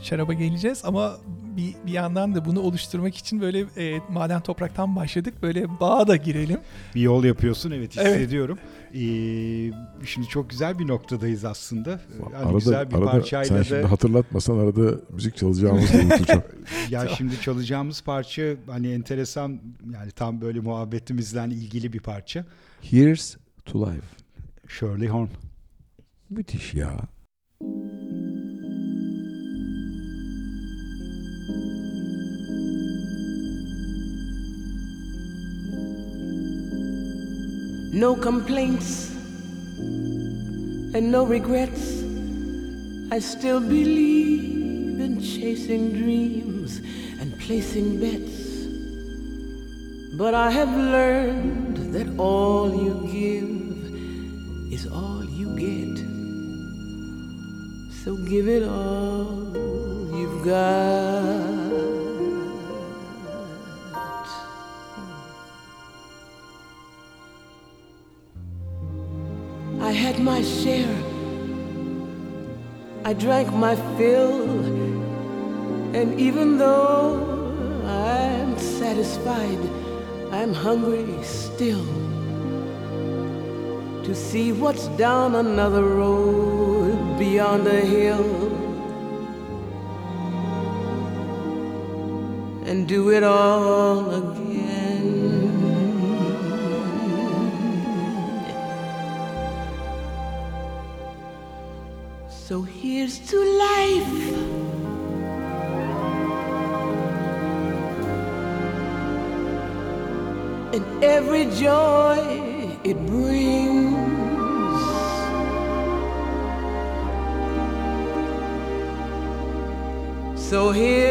şaraba geleceğiz ama bir, bir yandan da bunu oluşturmak için böyle e, maden topraktan başladık böyle bağa da girelim. bir yol yapıyorsun evet Evet. hissediyorum. Ee, şimdi çok güzel bir noktadayız aslında. Ee, Hani arada, güzel bir arada parçayla sen da şimdi hatırlatmasan arada müzik çalacağımızı unutacağım. ya şimdi çalacağımız parça hani enteresan yani tam böyle muhabbetimizle ilgili bir parça. Here's to life. Shirley Horn. Müthiş ya. No complaints and no regrets. I still believe in chasing dreams and placing bets. But I have learned that all you give is all you get. So give it all you've got. Share. I drank my fill. And even though I'm satisfied, I'm hungry still. To see what's down another road beyond a hill. And do it all again. So here's to life. And every joy it brings. So here's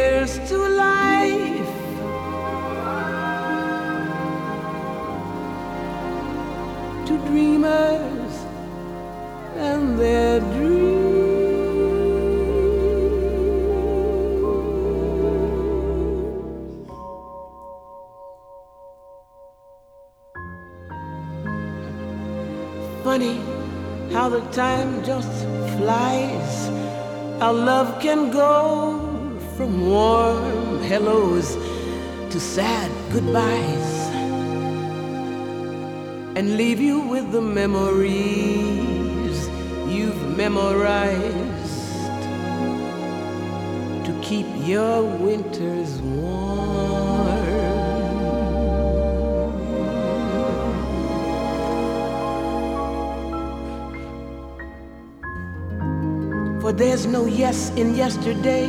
time just flies. Our love can go from warm hellos to sad goodbyes and leave you with the memories you've memorized to keep your winters warm. There's no yes in yesterday.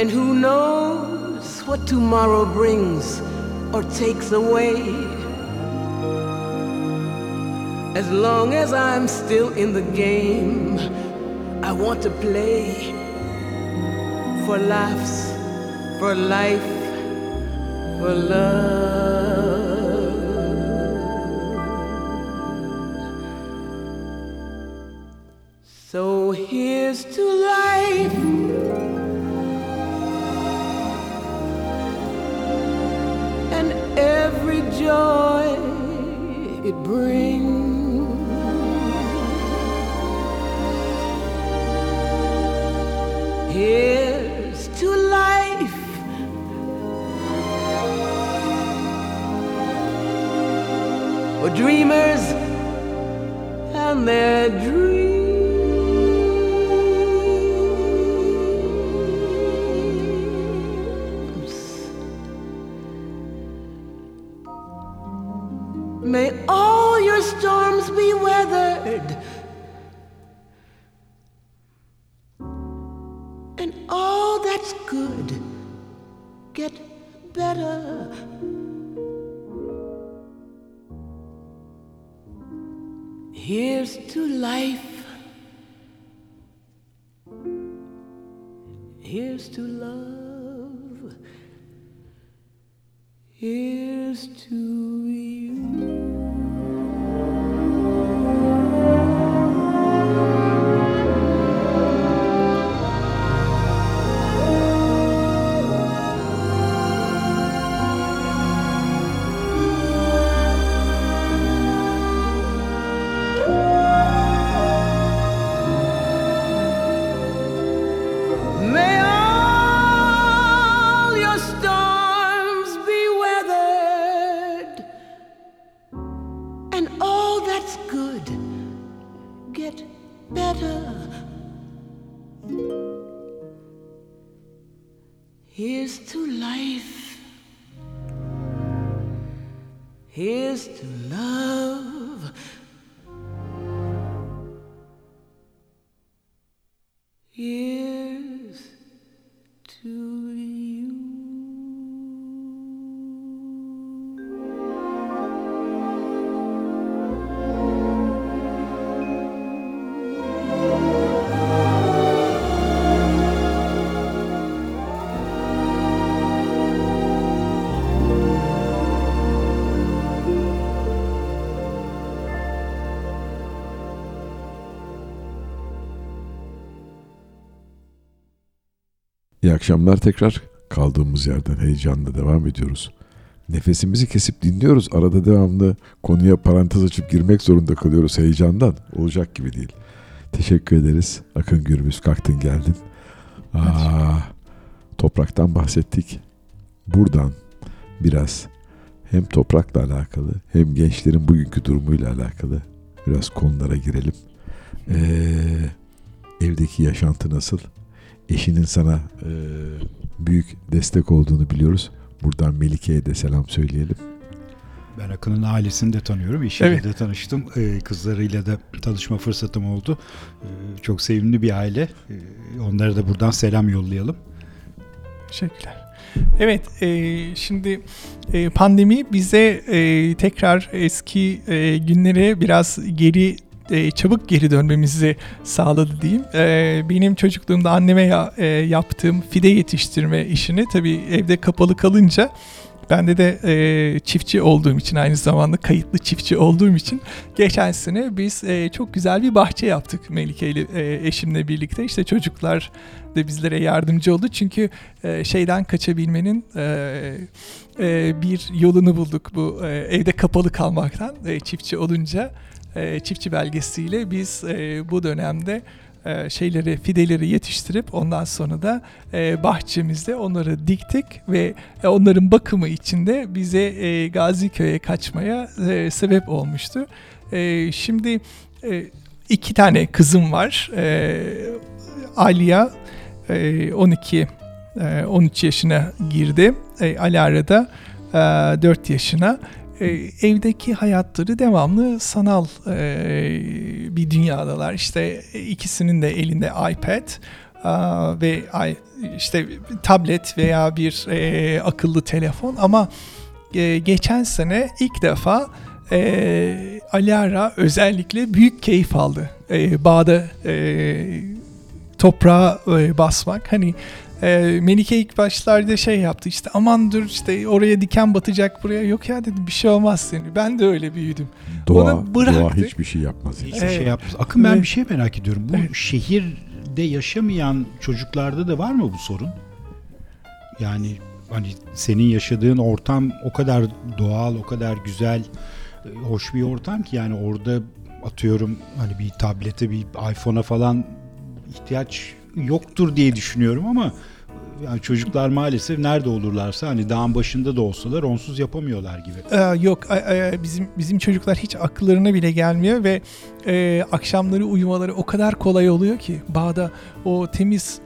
And who knows what tomorrow brings or takes away. As long as I'm still in the game, I want to play for laughs, for life, for love. May all your storms be weathered, İyi akşamlar tekrar. Kaldığımız yerden heyecanla devam ediyoruz. Nefesimizi kesip dinliyoruz. Arada devamlı konuya parantez açıp girmek zorunda kalıyoruz heyecandan. Olacak gibi değil. Teşekkür ederiz. Akın Gürbüz kalktın geldin. Aa, topraktan bahsettik. Buradan biraz hem toprakla alakalı hem gençlerin bugünkü durumuyla alakalı biraz konulara girelim. Ee, evdeki yaşantı nasıl? Eşinin sana e, büyük destek olduğunu biliyoruz. Buradan Melike'ye de selam söyleyelim. Ben Akın'ın ailesini de tanıyorum. Eşiyle Evet. de tanıştım. Ee, kızlarıyla da tanışma fırsatım oldu. Ee, çok sevimli bir aile. Ee, onlara da buradan selam yollayalım. Teşekkürler. Evet, e, şimdi e, pandemi bize e, tekrar eski e, günlere biraz geri e, çabuk geri dönmemizi sağladı diyeyim. E, benim çocukluğumda anneme ya- e, yaptığım fide yetiştirme işini tabii evde kapalı kalınca bende de e, çiftçi olduğum için aynı zamanda kayıtlı çiftçi olduğum için geçen sene biz e, çok güzel bir bahçe yaptık Melike ile e, eşimle birlikte. İşte çocuklar da bizlere yardımcı oldu çünkü e, şeyden kaçabilmenin e, e, bir yolunu bulduk bu e, evde kapalı kalmaktan e, çiftçi olunca e, çiftçi belgesiyle biz e, bu dönemde e, şeyleri fideleri yetiştirip ondan sonra da e, bahçemizde onları diktik ve e, onların bakımı içinde bize e, Gaziköy'e kaçmaya e, sebep olmuştu. E, şimdi e, iki tane kızım var. E, Aliya e, 12 e, 13 yaşına girdi. E, Alara da e, 4 yaşına. E, evdeki hayatları devamlı sanal e, bir dünyadalar. İşte ikisinin de elinde iPad ve işte tablet veya bir e, akıllı telefon ama geçen sene ilk defa e, Alara özellikle büyük keyif aldı. E, bağda e, toprağa e, basmak. Hani e, Melike ilk başlarda şey yaptı işte aman dur işte oraya diken batacak buraya. Yok ya dedi bir şey olmaz seni. Ben de öyle büyüdüm. Doğa, Onu doğa hiçbir şey yapmaz. Hiçbir insan. Evet. şey yapmaz. Akın ben Evet. bir şey merak ediyorum. Bu Evet. şehirde yaşamayan çocuklarda da var mı bu sorun? Yani hani senin yaşadığın ortam o kadar doğal, o kadar güzel, e, hoş bir ortam ki yani orada atıyorum hani bir tablete, bir iPhone'a falan ihtiyaç yoktur diye düşünüyorum ama yani çocuklar maalesef nerede olurlarsa hani dağın başında da olsalar onsuz yapamıyorlar gibi. Ee, yok a- bizim bizim çocuklar hiç akıllarına bile gelmiyor ve e, akşamları uyumaları o kadar kolay oluyor ki bağda o temiz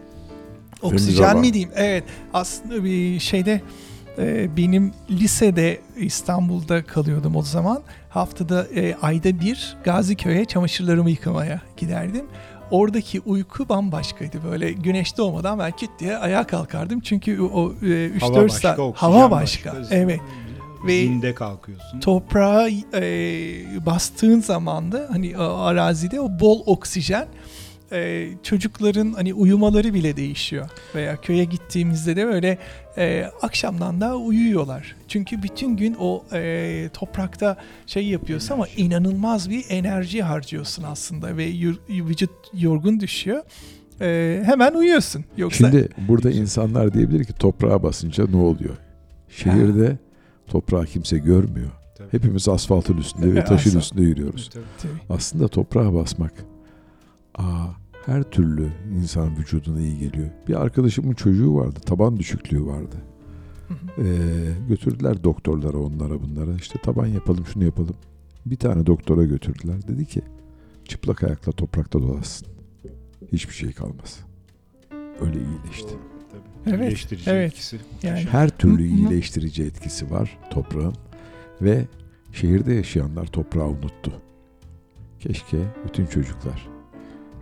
oksijen mi diyeyim? Evet aslında bir şeyde e, benim lisede İstanbul'da kalıyordum o zaman. Haftada e, ayda bir Gaziköy'e çamaşırlarımı yıkamaya giderdim. Oradaki uyku bambaşkaydı böyle güneş doğmadan ben küt diye ayağa kalkardım çünkü o e, 3-4 saat hava başka. Evet. Ve- Zinde kalkıyorsun. toprağa e, bastığın zaman da hani arazide o bol oksijen e, çocukların hani uyumaları bile değişiyor. Veya köye gittiğimizde de böyle e, akşamdan da uyuyorlar. Çünkü bütün gün o e, toprakta şey yapıyorsun ama inanılmaz bir enerji harcıyorsun aslında ve yu- vücut yorgun düşüyor. E, hemen uyuyorsun. Yoksa Şimdi burada insanlar diyebilir ki toprağa basınca ne oluyor? Şehirde toprağı kimse görmüyor. Tabii. Hepimiz asfaltın üstünde ve taşın asfalt. üstünde yürüyoruz. Tabii. Tabii. Aslında toprağa basmak aa, her türlü insan vücuduna iyi geliyor. Bir arkadaşımın çocuğu vardı. Taban düşüklüğü vardı. Hı hı. Ee, götürdüler doktorlara onlara bunlara. İşte taban yapalım şunu yapalım. Bir tane doktora götürdüler. Dedi ki çıplak ayakla toprakta dolaşsın. Hiçbir şey kalmaz. Öyle iyileşti. Tabii. Evet, İyileştirici evet. etkisi. Yani Her türlü iyileştirici etkisi var toprağın ve şehirde yaşayanlar toprağı unuttu. Keşke bütün çocuklar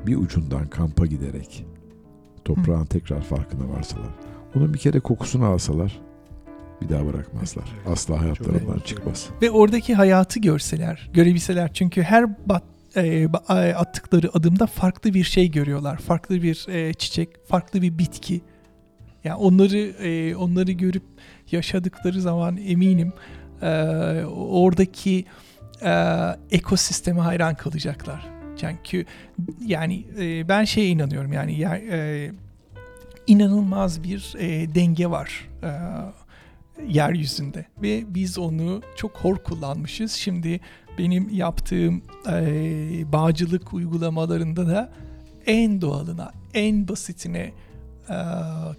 bir ucundan kampa giderek toprağın tekrar farkına varsalar. Onun bir kere kokusunu alsalar bir daha bırakmazlar. Evet. Asla hayatlarından çıkmaz. ve oradaki hayatı görseler, görebilseler. Çünkü her bat, e, e, attıkları adımda farklı bir şey görüyorlar. Farklı bir e, çiçek, farklı bir bitki. Yani onları e, onları görüp yaşadıkları zaman eminim e, oradaki e, ekosisteme hayran kalacaklar. Çünkü yani e, ben şeye inanıyorum yani ya, e, inanılmaz bir e, denge var. E, yeryüzünde ve biz onu çok hor kullanmışız. Şimdi benim yaptığım eee, bağcılık uygulamalarında da en doğalına, en basitine eee,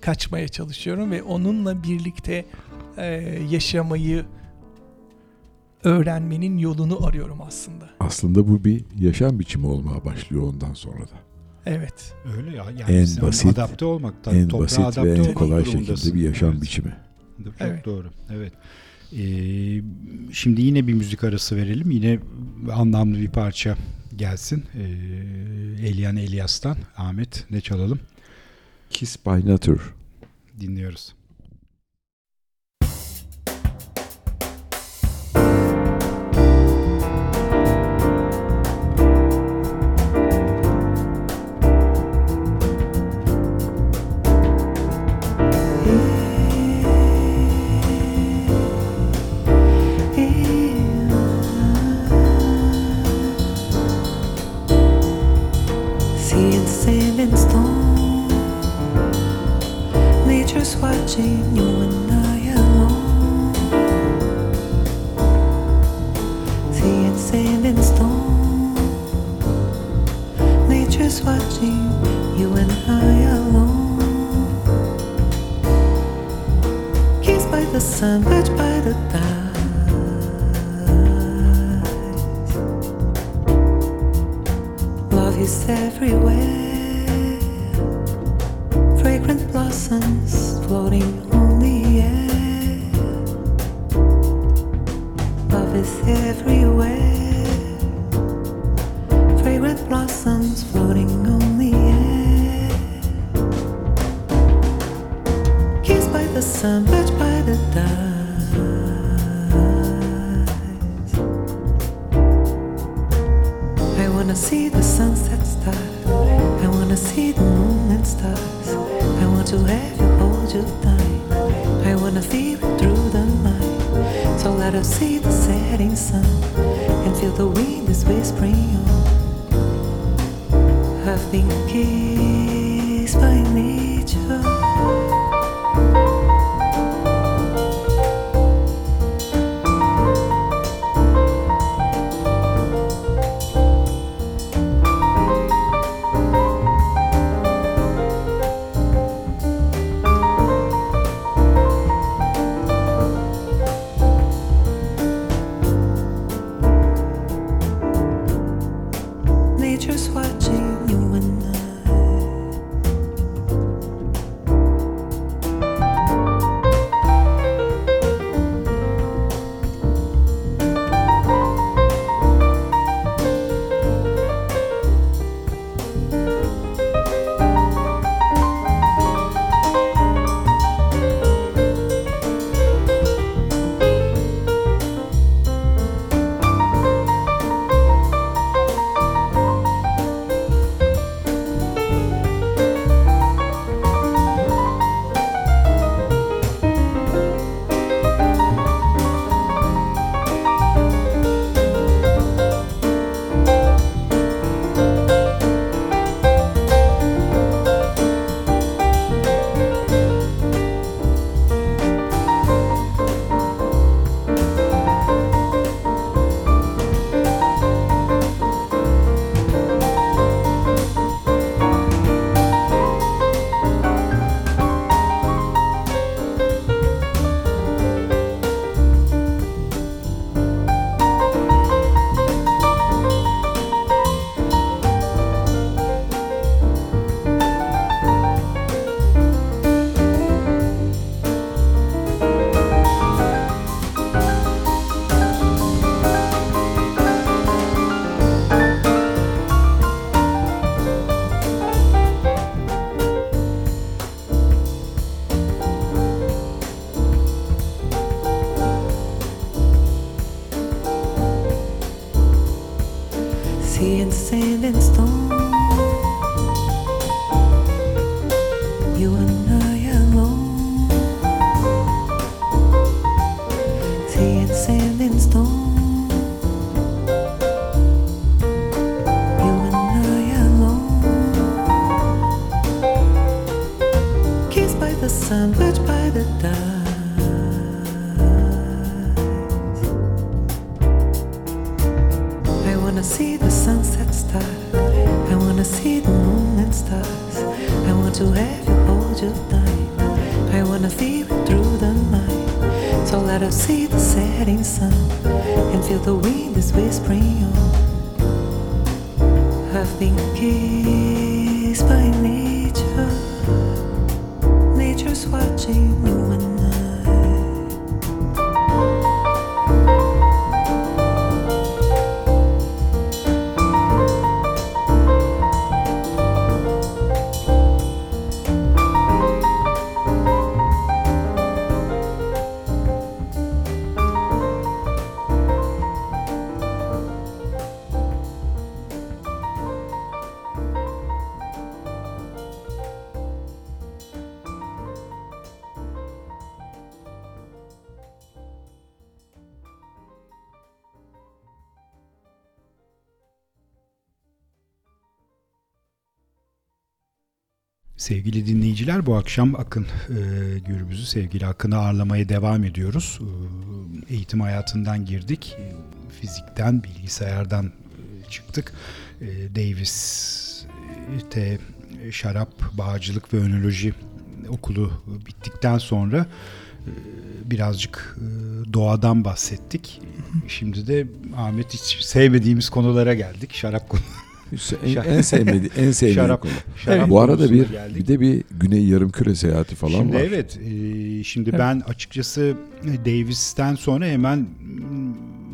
kaçmaya çalışıyorum ve onunla birlikte eee, yaşamayı öğrenmenin yolunu arıyorum aslında. Aslında bu bir yaşam biçimi olmaya başlıyor ondan sonra da. Evet. Öyle ya. Yani En basit, adapte olmak, tabii en basit adapte ve en kolay şekilde bir yaşam Evet. biçimi. Çok Evet. doğru. Evet. Ee, şimdi yine bir müzik arası verelim. Yine anlamlı bir parça gelsin. Ee, Elian Elias'tan. Ahmet ne çalalım? Kiss by Nature. Dinliyoruz. Sevgili dinleyiciler bu akşam Akın e, Gürbüz'ü sevgili Akın'ı ağırlamaya devam ediyoruz. E, eğitim hayatından girdik. E, fizikten, bilgisayardan e, çıktık. E, Davis'te şarap, bağcılık ve önoloji okulu bittikten sonra e, birazcık e, doğadan bahsettik. Şimdi de Ahmet hiç sevmediğimiz konulara geldik. Şarap konu. En, en sevmedi, en sevdiğim Şarap- konu. şarap Bu arada bir geldik. bir de bir Güney Yarımküre seyahati falan şimdi var. evet, e, şimdi Evet. ben açıkçası Davis'ten sonra hemen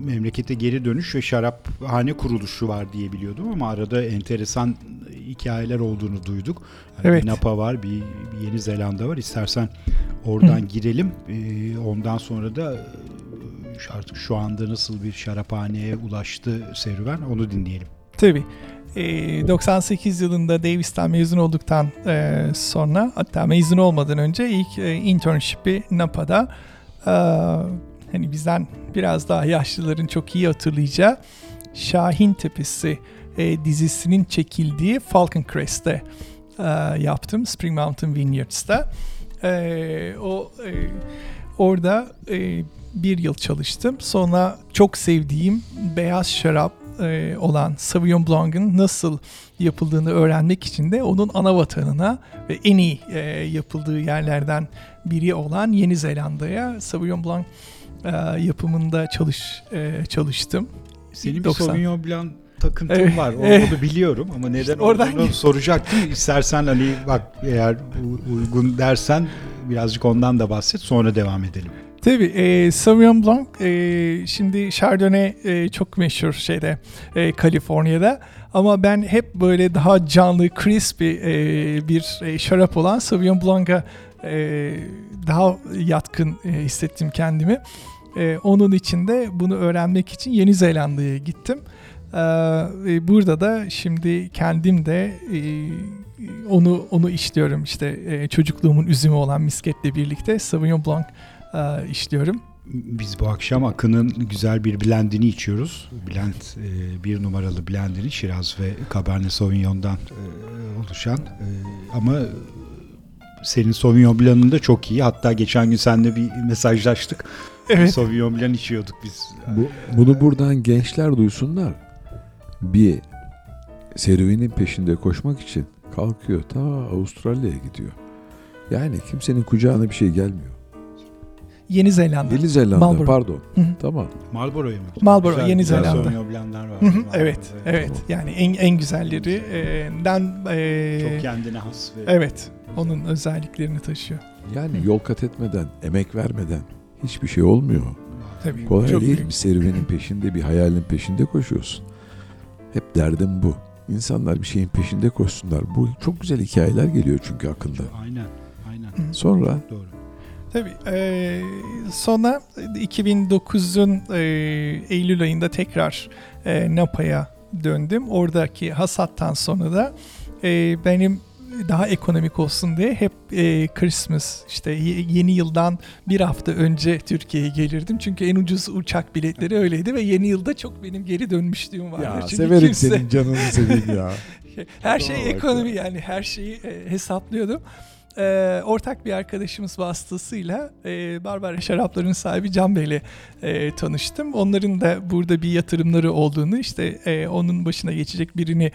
memlekete geri dönüş ve şaraphane kuruluşu var diye biliyordum ama arada enteresan hikayeler olduğunu duyduk. Yani Evet. Bir Napa var, bir, bir Yeni Zelanda var. İstersen oradan girelim. E, ondan sonra da e, artık şu anda nasıl bir şaraphaneye ulaştı serüven onu dinleyelim. Tabii. Ee, 98 yılında Davis'ten mezun olduktan e, sonra hatta mezun olmadan önce ilk e, internship'i Napa'da e, hani bizden biraz daha yaşlıların çok iyi hatırlayacağı Şahin Tepesi dizisinin çekildiği Falcon Crest'te yaptım. Spring Mountain Vineyards'ta. O orada bir yıl çalıştım. Sonra çok sevdiğim beyaz şarap e, olan Sauvignon Blanc'ın nasıl yapıldığını öğrenmek için de onun ana vatanına ve en iyi e, yapıldığı yerlerden biri olan Yeni Zelanda'ya Sauvignon Blanc e, yapımında çalış e, çalıştım. Senin bir 90. Sauvignon Blanc takıntın Evet, var. Onu evet. biliyorum ama neden İşte oradan olduğunu soracaktım. İstersen hani bak eğer uygun dersen birazcık ondan da bahset sonra devam edelim. Tabii e, Sauvignon Blanc e, şimdi Chardonnay e, çok meşhur şeyde e, Kaliforniya'da ama ben hep böyle daha canlı, crispy e, bir e, şarap olan Sauvignon Blanc'a e, daha yatkın e, hissettim kendimi. E, onun için de bunu öğrenmek için Yeni Zelanda'ya gittim. E, burada da şimdi kendim de e, onu onu işliyorum işte e, çocukluğumun üzümü olan misketle birlikte Sauvignon Blanc e, işliyorum. Biz bu akşam Akın'ın güzel bir blendini içiyoruz. Blend e, bir numaralı blendini Şiraz ve Cabernet Sauvignon'dan e, oluşan E, ama senin Sauvignon Blanc'ın da çok iyi. Hatta geçen gün seninle bir mesajlaştık. Evet. Sauvignon Blanc içiyorduk biz. Bu, bunu buradan gençler duysunlar. Bir serüvenin peşinde koşmak için kalkıyor ta Avustralya'ya gidiyor. Yani kimsenin kucağına bir şey gelmiyor. Yeni Zelanda. Yeni Zelanda Marlboro. pardon. Hı hı. Tamam. Marlboro'ya mı? Marlboro, Güzel, Yeni güzel Zelanda. Var. Hı hı, Marlboro'da, evet, evet. tamam. Yani en en güzellerinden e, Çok kendine has ve evet, onun özelliklerini taşıyor. Yani yol kat etmeden, emek vermeden hiçbir şey olmuyor. Tabii. Kolay çok değil. büyük. Bir serüvenin peşinde, bir hayalin peşinde koşuyorsun. Hep derdim bu. İnsanlar bir şeyin peşinde koşsunlar. Bu çok güzel hikayeler geliyor çünkü akılda. Aynen. Aynen. Sonra Doğru. Tabii. E, sonra 2009'un e, Eylül ayında tekrar e, Napa'ya döndüm. Oradaki hasattan sonra da e, benim daha ekonomik olsun diye hep e, Christmas işte ye- yeni yıldan bir hafta önce Türkiye'ye gelirdim. Çünkü en ucuz uçak biletleri öyleydi ve yeni yılda çok benim geri dönmüşlüğüm vardır. Çünkü kimse- canını seveyim ya. her şey ekonomi yani her şeyi e, hesaplıyordum. E, ortak bir arkadaşımız vasıtasıyla e, Barbara Şarapların sahibi Can Bey'le e, tanıştım. Onların da burada bir yatırımları olduğunu işte e, onun başına geçecek birini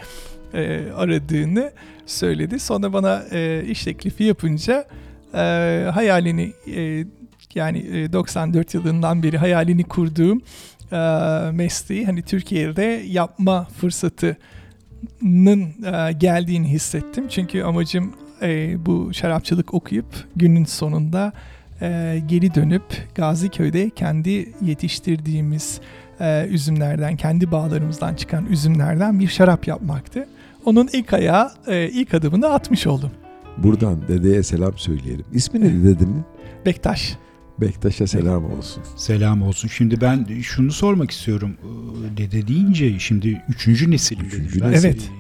e, aradığını söyledi. Sonra bana e, iş teklifi yapınca e, hayalini e, yani e, 94 yılından beri hayalini kurduğum e, mesleği hani Türkiye'de yapma fırsatı nın e, geldiğini hissettim. Çünkü amacım e, bu şarapçılık okuyup günün sonunda e, geri dönüp Gaziköy'de kendi yetiştirdiğimiz e, üzümlerden, kendi bağlarımızdan çıkan üzümlerden bir şarap yapmaktı. Onun ilk ayağı, e, ilk adımını atmış oldum. Buradan dedeye selam söyleyelim. İsmi neydi dedenin? Bektaş. Bektaş'a selam olsun. Selam olsun. Şimdi ben şunu sormak istiyorum. Ee, Dede deyince şimdi üçüncü nesil. Üçüncü nesil. Evet.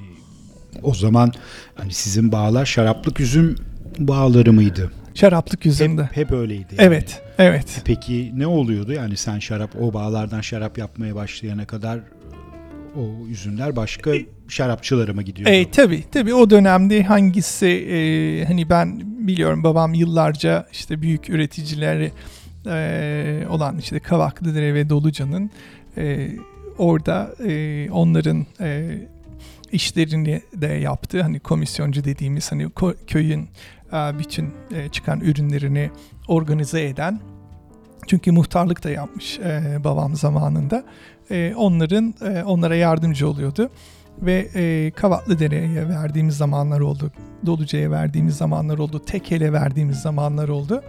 O zaman hani sizin bağlar şaraplık üzüm bağları mıydı? Şaraplık yüzünde. Hep, hep öyleydi. yani. Evet, evet. Peki ne oluyordu? Yani sen şarap o bağlardan şarap yapmaya başlayana kadar o üzümler başka şarapçılara mı gidiyor? E, tabii tabii o dönemde hangisi e, hani ben biliyorum babam yıllarca işte büyük üreticileri e, olan işte Kavaklıdere ve Doluca'nın e, orada e, onların e, işlerini de yaptı. Hani komisyoncu dediğimiz hani köyün e, bütün e, çıkan ürünlerini organize eden çünkü muhtarlık da yapmış e, babam zamanında. Onların onlara yardımcı oluyordu ve e, Kavatlıdere'ye verdiğimiz zamanlar oldu. Doluca'ya verdiğimiz zamanlar oldu. Tekel'e verdiğimiz zamanlar oldu.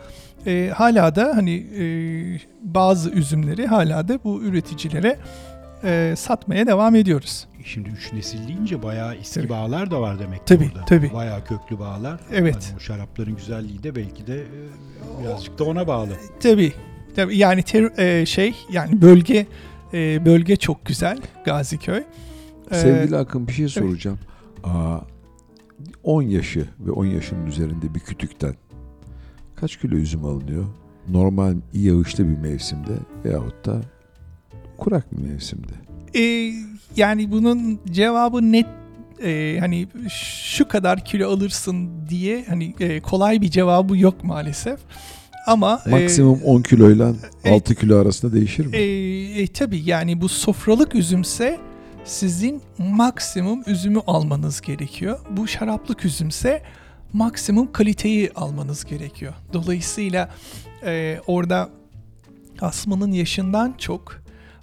E, hala da hani e, bazı üzümleri hala da bu üreticilere e, satmaya devam ediyoruz. Şimdi üç nesil deyince bayağı eski Tabii. bağlar da var demek ki Tabii, burada. tabii. Bayağı köklü bağlar. Evet. Hani o şarapların güzelliği de belki de e, birazcık da ona bağlı. Tabii. Tabii yani ter- e, şey yani bölge e, bölge çok güzel Gaziköy. E, Sevgili Akın bir şey evet. soracağım. Aa, 10 yaşı ve 10 yaşının üzerinde bir kütükten kaç kilo üzüm alınıyor? Normal iyi yağışlı bir mevsimde veyahut da kurak bir mevsimde. E, yani bunun cevabı net e, hani şu kadar kilo alırsın diye hani e, kolay bir cevabı yok maalesef. Ama e, Maksimum 10 kiloyla evet. 6 kilo arasında değişir mi? e, e, tabii yani bu sofralık üzümse sizin maksimum üzümü almanız gerekiyor. Bu şaraplık üzümse maksimum kaliteyi almanız gerekiyor. Dolayısıyla e, orada asmanın yaşından çok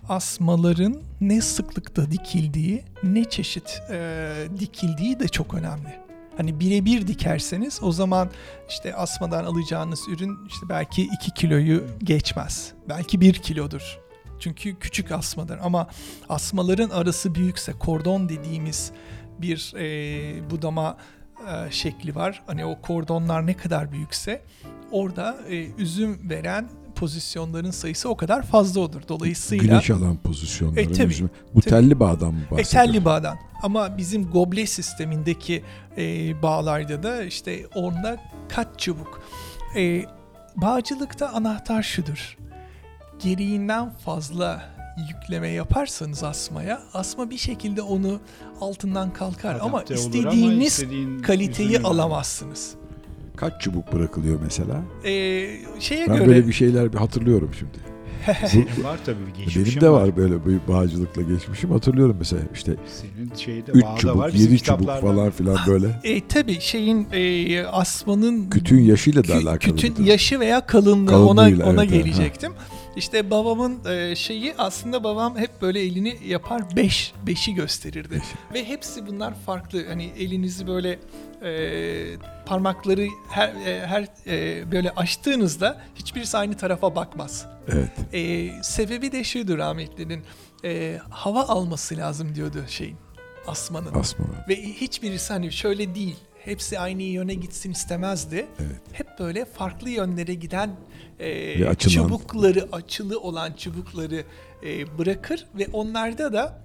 asmaların ne sıklıkta dikildiği, ne çeşit e, dikildiği de çok önemli. Hani birebir dikerseniz o zaman işte asmadan alacağınız ürün işte belki 2 kiloyu geçmez. Belki 1 kilodur. Çünkü küçük asmadır ama asmaların arası büyükse kordon dediğimiz bir e, budama e, şekli var. Hani o kordonlar ne kadar büyükse orada e, üzüm veren pozisyonların sayısı o kadar fazla olur. Dolayısıyla Güneş alan pozisyonları. E, tabii. Bu tabii. telli bağdan mı bahsediyorsun? Etelli bağdan. Ama bizim goble sistemindeki e, bağlarda da işte onda kaç çubuk. E, bağcılıkta anahtar şudur. Gereğinden fazla yükleme yaparsanız asmaya, asma bir şekilde onu altından kalkar. ama Adapte istediğiniz istediğin kaliteyi üzümü- alamazsınız. Kaç çubuk bırakılıyor mesela? E, şeye Ben göre böyle bir şeyler bir hatırlıyorum şimdi. Senin var tabii bir geçmişin Benim de var böyle bir bağcılıkla geçmişim hatırlıyorum mesela işte Senin şeyde 3 bağda çubuk, var. 7 çubuk falan filan böyle. e, tabii şeyin e, asmanın Kütüğün yaşıyla da Kü- alakalı. Durum. yaşı veya kalınlığı Kalınlığıyla, ona ona evet, gelecektim. İşte babamın e, şeyi aslında babam hep böyle elini yapar 5 beşi gösterirdi. Ve hepsi bunlar farklı. Hani elinizi böyle e, parmakları her e, her e, böyle açtığınızda hiçbirisi aynı tarafa bakmaz. Evet. E, sebebi de şudur rahmetlinin e, hava alması lazım diyordu şeyin asmanın. Asma. Ve hiçbirisi hani şöyle değil. Hepsi aynı yöne gitsin istemezdi. Evet. Hep böyle farklı yönlere giden e, açılan. çubukları, açılı olan çubukları e, bırakır ve onlarda da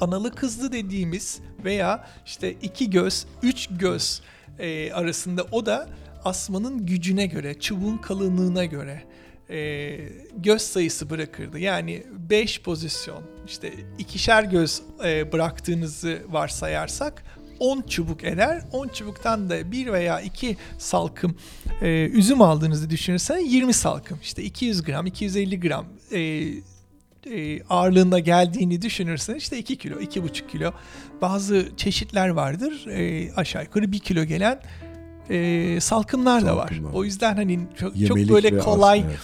analı kızlı dediğimiz veya işte iki göz, üç göz e, arasında o da asmanın gücüne göre, çubuğun kalınlığına göre e, göz sayısı bırakırdı. Yani 5 pozisyon, işte ikişer göz e, bıraktığınızı varsayarsak 10 çubuk eder. 10 çubuktan da bir veya iki salkım e, üzüm aldığınızı düşünürsen 20 salkım. İşte 200 gram, 250 gram e, e, ağırlığında geldiğini düşünürsen işte 2 kilo, 2,5 kilo. Bazı çeşitler vardır e, aşağı yukarı 1 kilo gelen e, salkımlar da var. O yüzden hani çok, çok böyle kolay evet.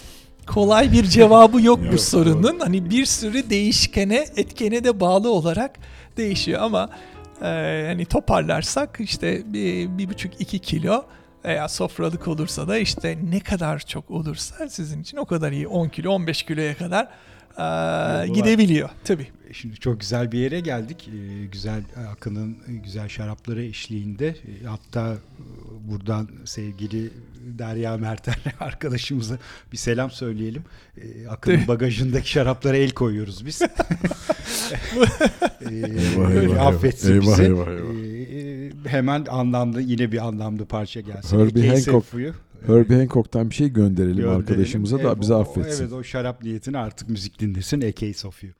kolay bir cevabı yok bu sorunun. Hani bir sürü değişkene, etkene de bağlı olarak değişiyor ama e, hani toparlarsak işte bir, bir buçuk iki kilo veya sofralık olursa da işte ne kadar çok olursa sizin için o kadar iyi. 10 kilo 15 kiloya kadar e, gidebiliyor tabii. Şimdi çok güzel bir yere geldik. Ee, güzel Akın'ın e, güzel şarapları eşliğinde. E, Hatta e, buradan sevgili Derya Mertel arkadaşımıza bir selam söyleyelim. E, Akın'ın bagajındaki şaraplara el koyuyoruz biz. E, Eyvah, affetsin eyvah, bizi. eyvah, eyvah. E, hemen anlamlı yine bir anlamlı parça gelsin. Herbie Hancock-. Herbie Hancock'tan bir şey gönderelim, Gönderelim. arkadaşımıza da Evet, bizi o- affetsin. Evet o şarap niyetine artık müzik dinlesin. A Case of You.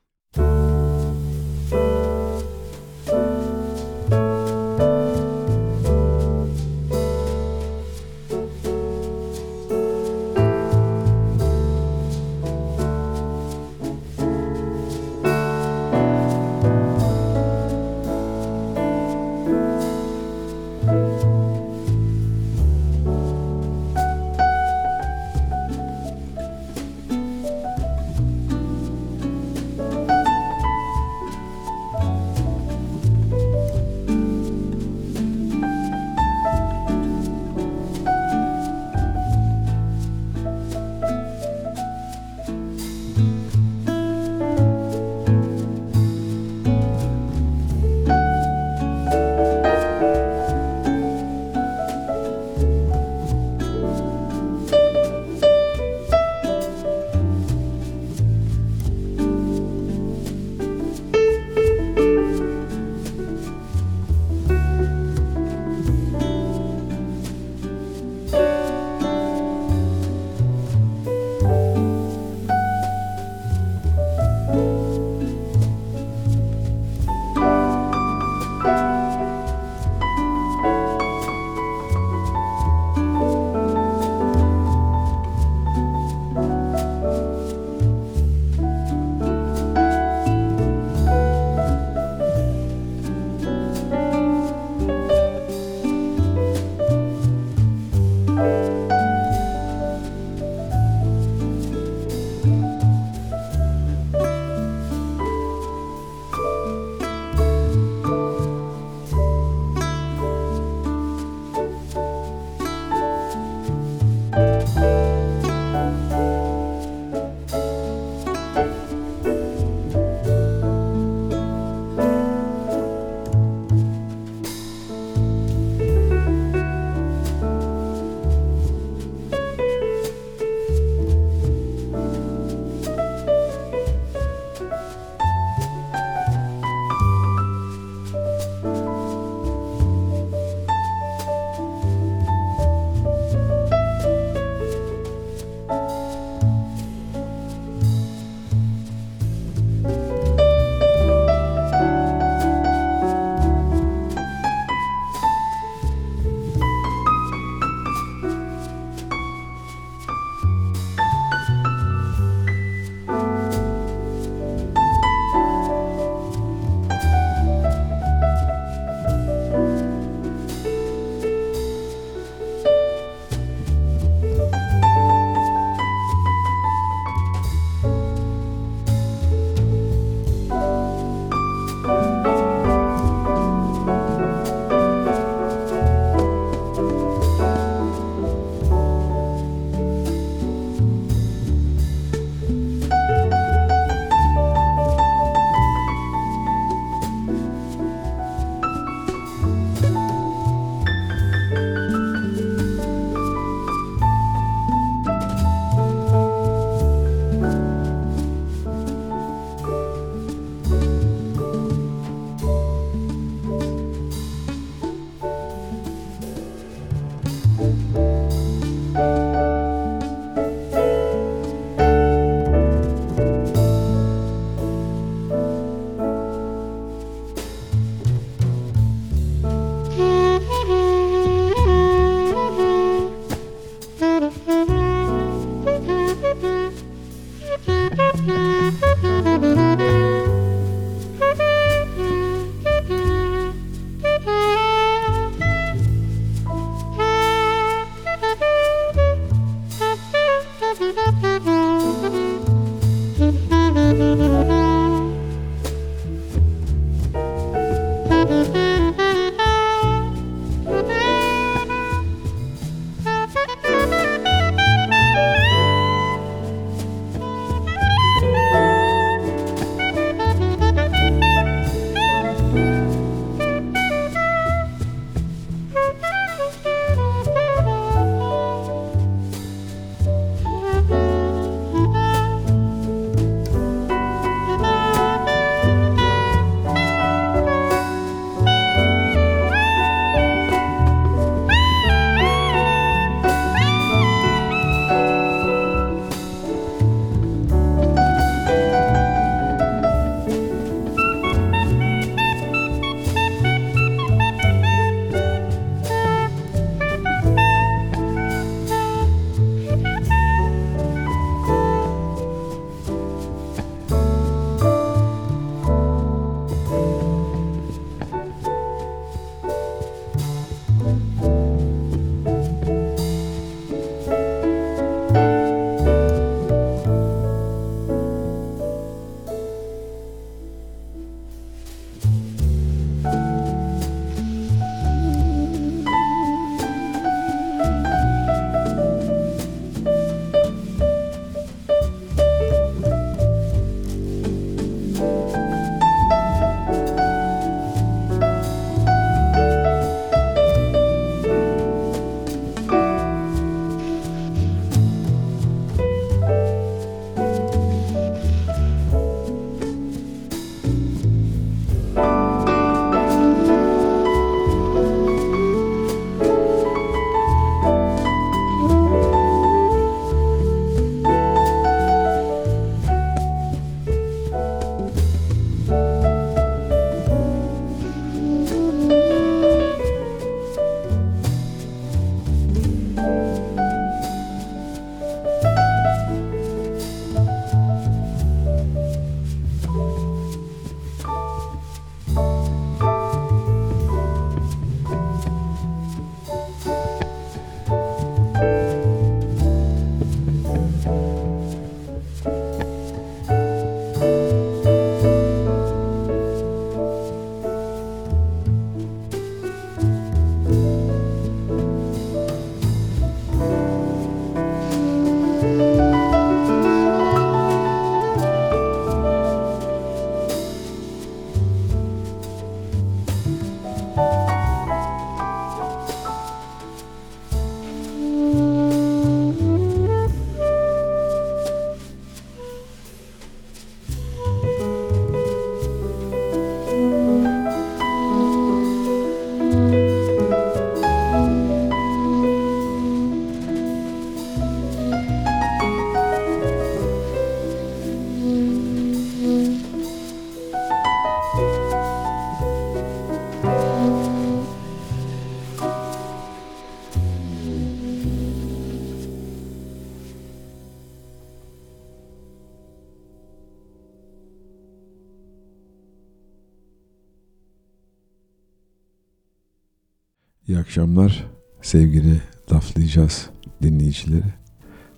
Akşamlar sevgili laflayacağız dinleyicileri.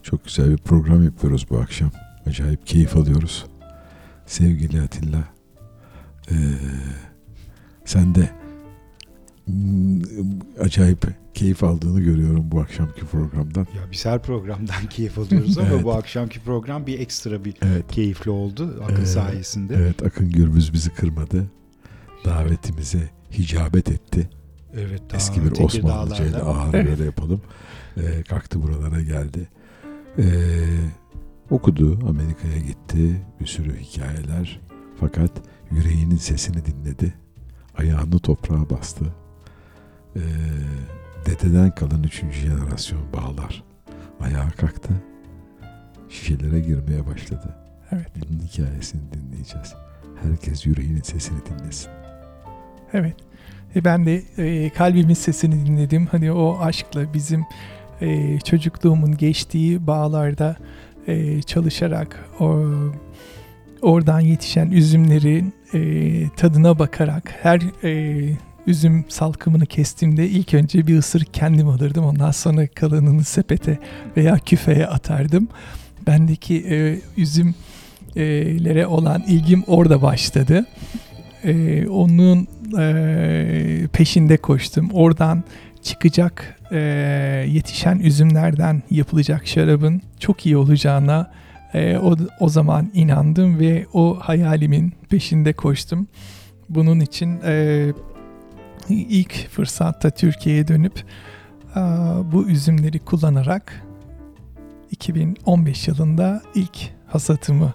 Çok güzel bir program yapıyoruz bu akşam. Acayip keyif alıyoruz. Sevgili Atilla, eee, sen de mm, acayip keyif aldığını görüyorum bu akşamki programdan. Ya biz her programdan keyif alıyoruz ama Evet. bu akşamki program bir ekstra bir Evet, keyifli oldu Akın Ee, sayesinde. evet Akın Gürbüz bizi kırmadı. Davetimize hicabet etti. Evet, daha Eski bir Osmanlıca ile Tekirdağlar'da. ağır Evet. böyle yapalım. Ee, kalktı buralara geldi. Ee, okudu, Amerika'ya gitti. Bir sürü hikayeler. Fakat yüreğinin sesini dinledi. Ayağını toprağa bastı. Ee, dededen kalan üçüncü jenerasyon bağlar. Ayağa kalktı. Şişelere girmeye başladı. Evet. Bunun hikayesini dinleyeceğiz. Herkes yüreğinin sesini dinlesin. Evet. Ben de e, kalbimin sesini dinledim. Hani o aşkla bizim e, çocukluğumun geçtiği bağlarda e, çalışarak o, oradan yetişen üzümlerin e, tadına bakarak her e, üzüm salkımını kestiğimde ilk önce bir ısırık kendim alırdım. Ondan sonra kalanını sepete veya küfeye atardım. Bendeki e, üzümlere olan ilgim orada başladı. E, onun e, peşinde koştum. Oradan çıkacak e, yetişen üzümlerden yapılacak şarabın çok iyi olacağına e, o, o zaman inandım ve o hayalimin peşinde koştum. Bunun için e, ilk fırsatta Türkiye'ye dönüp e, bu üzümleri kullanarak 2015 yılında ilk hasatımı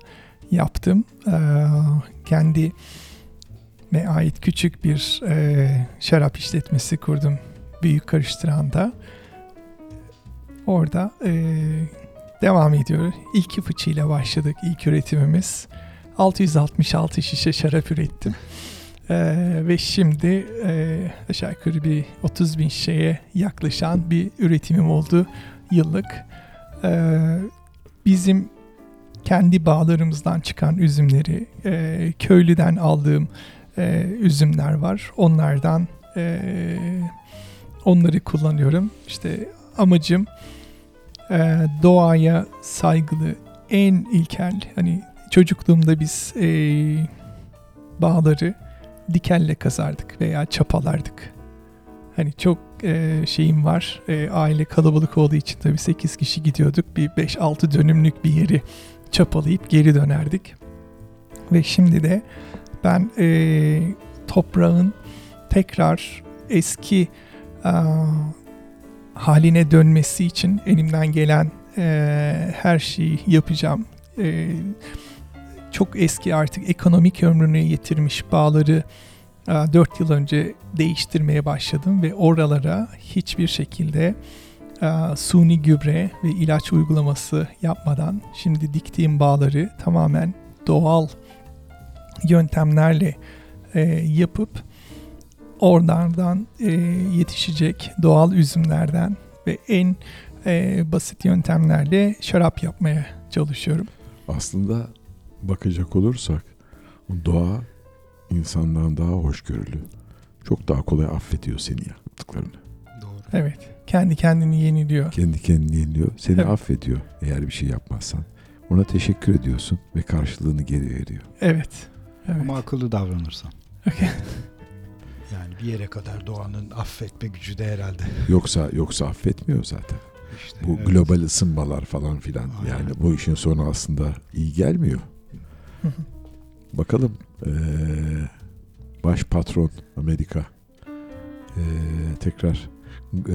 yaptım. E, kendi me ait küçük bir e, şarap işletmesi kurdum Büyük Karıştıran'da. Orada e, devam ediyor. İlk fıçıyla başladık ilk üretimimiz. 666 şişe şarap ürettim. E, ve şimdi e, aşağı yukarı bir 30 bin şişeye yaklaşan bir üretimim oldu yıllık. E, bizim kendi bağlarımızdan çıkan üzümleri e, köylüden aldığım e, üzümler var. Onlardan e, onları kullanıyorum. İşte amacım e, doğaya saygılı en ilkel hani çocukluğumda biz e, bağları dikelle kazardık veya çapalardık. Hani çok e, şeyim var. E, aile kalabalık olduğu için tabii 8 kişi gidiyorduk. Bir 5-6 dönümlük bir yeri çapalayıp geri dönerdik. Ve şimdi de ben e, toprağın tekrar eski e, haline dönmesi için elimden gelen e, her şeyi yapacağım. E, çok eski artık ekonomik ömrüne getirmiş bağları 4 yıl önce değiştirmeye başladım ve oralara hiçbir şekilde e, suni gübre ve ilaç uygulaması yapmadan şimdi diktiğim bağları tamamen doğal yöntemlerle e, yapıp oralardan e, yetişecek doğal üzümlerden ve en e, basit yöntemlerle şarap yapmaya çalışıyorum. Aslında bakacak olursak doğa insandan daha hoşgörülü. Çok daha kolay affediyor seni yaptıklarını. Doğru. Evet. Kendi kendini yeniliyor. Kendi kendini yeniliyor. Seni Evet. affediyor eğer bir şey yapmazsan. Ona teşekkür ediyorsun ve karşılığını geri veriyor. Evet. Evet. Ama akıllı davranırsan. Okey. Yani bir yere kadar doğanın affetme gücü de herhalde. Yoksa yoksa affetmiyor zaten. İşte, Bu evet. global ısınmalar falan filan. Aynen. Yani bu işin sonu aslında iyi gelmiyor. Hı hı. Bakalım eee, baş patron Amerika eee, tekrar eee,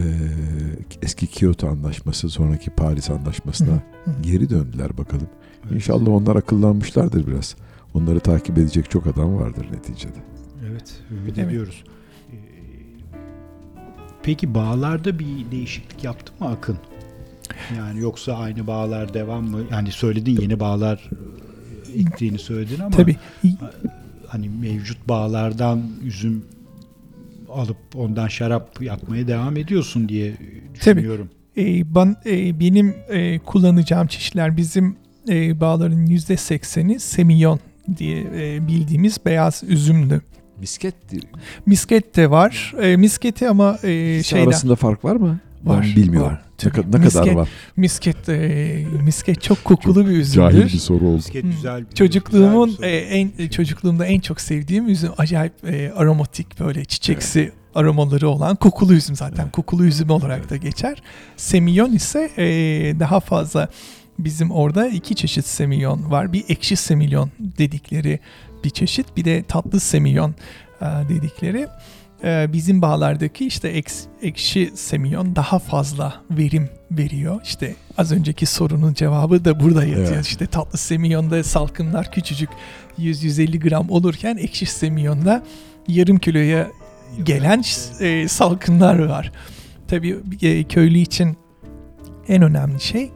eski Kyoto anlaşması sonraki Paris anlaşmasına geri döndüler bakalım. Evet. İnşallah onlar akıllanmışlardır biraz. Onları takip edecek çok adam vardır neticede. Evet, ümit Evet. ediyoruz. Ee, Peki bağlarda bir değişiklik yaptı mı Akın? Yani yoksa aynı bağlar devam mı? Yani söyledin yeni bağlar e, ektiğini söyledin ama Tabii. hani mevcut bağlardan üzüm alıp ondan şarap yapmaya devam ediyorsun diye düşünüyorum. E, ban, e, benim e, kullanacağım çeşitler bizim e, bağların %80'i semillon diye e, bildiğimiz beyaz üzümlü Miskettir. Misket de var. E, misketi ama e, şeyden. arasında fark var mı? Var, Ben bilmiyorum. var. Ne, Tabii. ne kadar Misket- var? Misket e, misket çok kokulu bir Cahil üzümdür. bir soru oldu. Misket güzel. Çocukluğumun güzel bir e, en e, çocukluğumda en çok sevdiğim üzüm acayip e, aromatik böyle çiçeksi aromaları olan kokulu üzüm zaten. Evet. Kokulu üzüm olarak da geçer. Semillon ise e, daha fazla bizim orada iki çeşit semillon var. Bir ekşi semillon dedikleri bir çeşit. Bir de tatlı semillon e, dedikleri. E, bizim bağlardaki işte eks- ekşi semillon daha fazla verim veriyor. İşte az önceki sorunun cevabı da burada yatıyor. Evet. İşte tatlı semillonda salkımlar küçücük 100-150 gram olurken ekşi semillonda yarım kiloya gelen e, salkımlar var. Tabii e, köylü için en önemli şey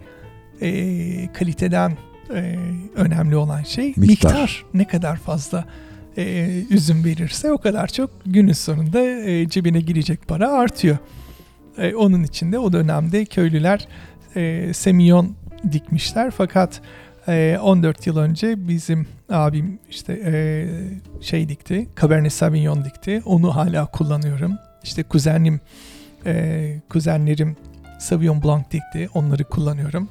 e, kaliteden e, önemli olan şey miktar. Miktar. Ne kadar fazla e, üzüm verirse o kadar çok günün sonunda e, cebine girecek para artıyor. E, onun için de o dönemde köylüler e, semillon dikmişler fakat e, 14 yıl önce bizim abim işte e, şey dikti, Cabernet Sauvignon dikti. Onu hala kullanıyorum. İşte kuzenim, e, kuzenlerim Sauvignon Blanc dikti. Onları kullanıyorum.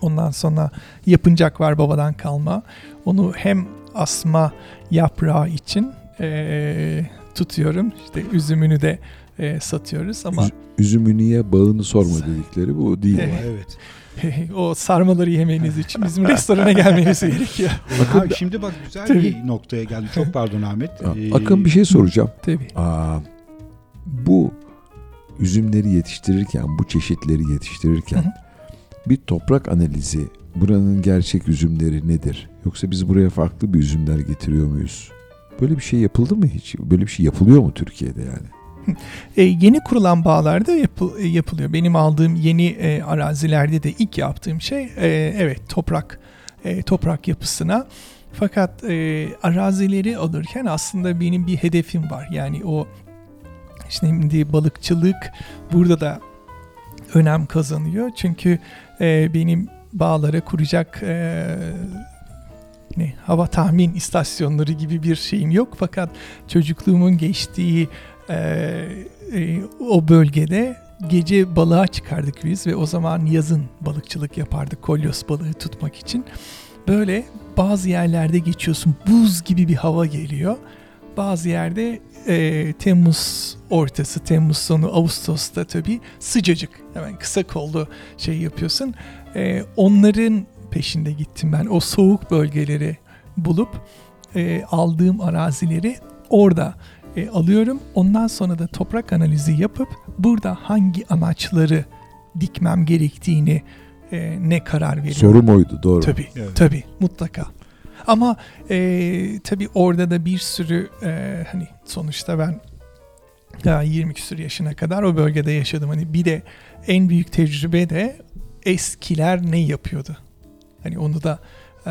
Ondan sonra yapıncak var babadan kalma. Onu hem asma yaprağı için e, tutuyorum. İşte üzümünü de e, satıyoruz ama Üz- üzümü niye bağını sorma dedikleri bu değil. Evet. Evet. o sarmaları yemeniz için bizim restorana gelmeniz gerekiyor. Ha, şimdi bak güzel Tabii. bir noktaya geldi. Çok pardon Ahmet. Ha, Ee, Akın bir şey soracağım. Tabii. Aa, bu üzümleri yetiştirirken, bu çeşitleri yetiştirirken Hı hı. Bir toprak analizi buranın gerçek üzümleri nedir? Yoksa biz buraya farklı bir üzümler getiriyor muyuz? Böyle bir şey yapıldı mı hiç? Böyle bir şey yapılıyor mu Türkiye'de yani? E, yeni kurulan bağlarda yapı- e, yapılıyor. Benim aldığım yeni e, arazilerde de ilk yaptığım şey e, evet toprak e, toprak yapısına. Fakat e, arazileri alırken aslında benim bir hedefim var. Yani o şimdi balıkçılık burada da önem kazanıyor. Çünkü e, benim bağlara kuracak e, ne hava tahmin istasyonları gibi bir şeyim yok. Fakat çocukluğumun geçtiği e, e, o bölgede gece balığa çıkardık biz ve o zaman yazın balıkçılık yapardık kolyoz balığı tutmak için. Böyle bazı yerlerde geçiyorsun buz gibi bir hava geliyor. Bazı yerde e, Temmuz ortası, Temmuz sonu, Ağustos'ta tabii sıcacık. Hemen kısa kollu şey yapıyorsun. E, onların peşinde gittim ben. O soğuk bölgeleri bulup e, aldığım arazileri orada e, alıyorum. Ondan sonra da toprak analizi yapıp burada hangi amaçları dikmem gerektiğini e, ne karar veriyorum. Sorum oydu doğru. Tabii, Evet. tabii mutlaka. Ama e, tabii orada da bir sürü e, hani sonuçta ben daha 20 küsur yaşına kadar o bölgede yaşadım. Hani bir de en büyük tecrübe de eskiler ne yapıyordu? Hani onu da e,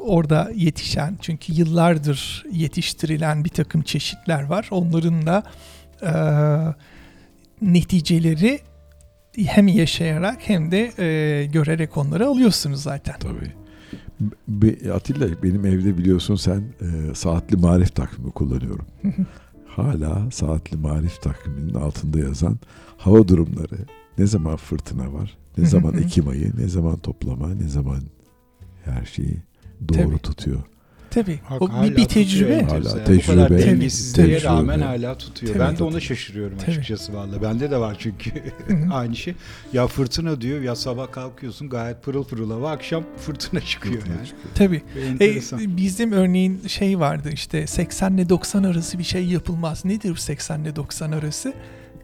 orada yetişen çünkü yıllardır yetiştirilen bir takım çeşitler var. Onların da e, neticeleri hem yaşayarak hem de e, görerek onları alıyorsunuz zaten. Tabii. Be- Atilla benim evde biliyorsun sen e, saatli marif takvimi kullanıyorum. Hala saatli marif takviminin altında yazan hava durumları, ne zaman fırtına var, ne zaman Ekim ayı, ne zaman toplama, ne zaman her şeyi doğru Tabii. tutuyor. Tabii. Bak, o bir, bir tecrübe. Hala Yani Bu kadar tecrübe, dengesizliğe tecrübe. rağmen hala tutuyor. Tabii. ben de ona şaşırıyorum Tabii. açıkçası valla. Bende de var çünkü aynı şey. Ya fırtına diyor ya sabah kalkıyorsun gayet pırıl pırıl hava akşam fırtına çıkıyor yani. Tabii. Ve E, bizim örneğin şey vardı işte 80 ile 90 arası bir şey yapılmaz. Nedir 80 ile 90 arası?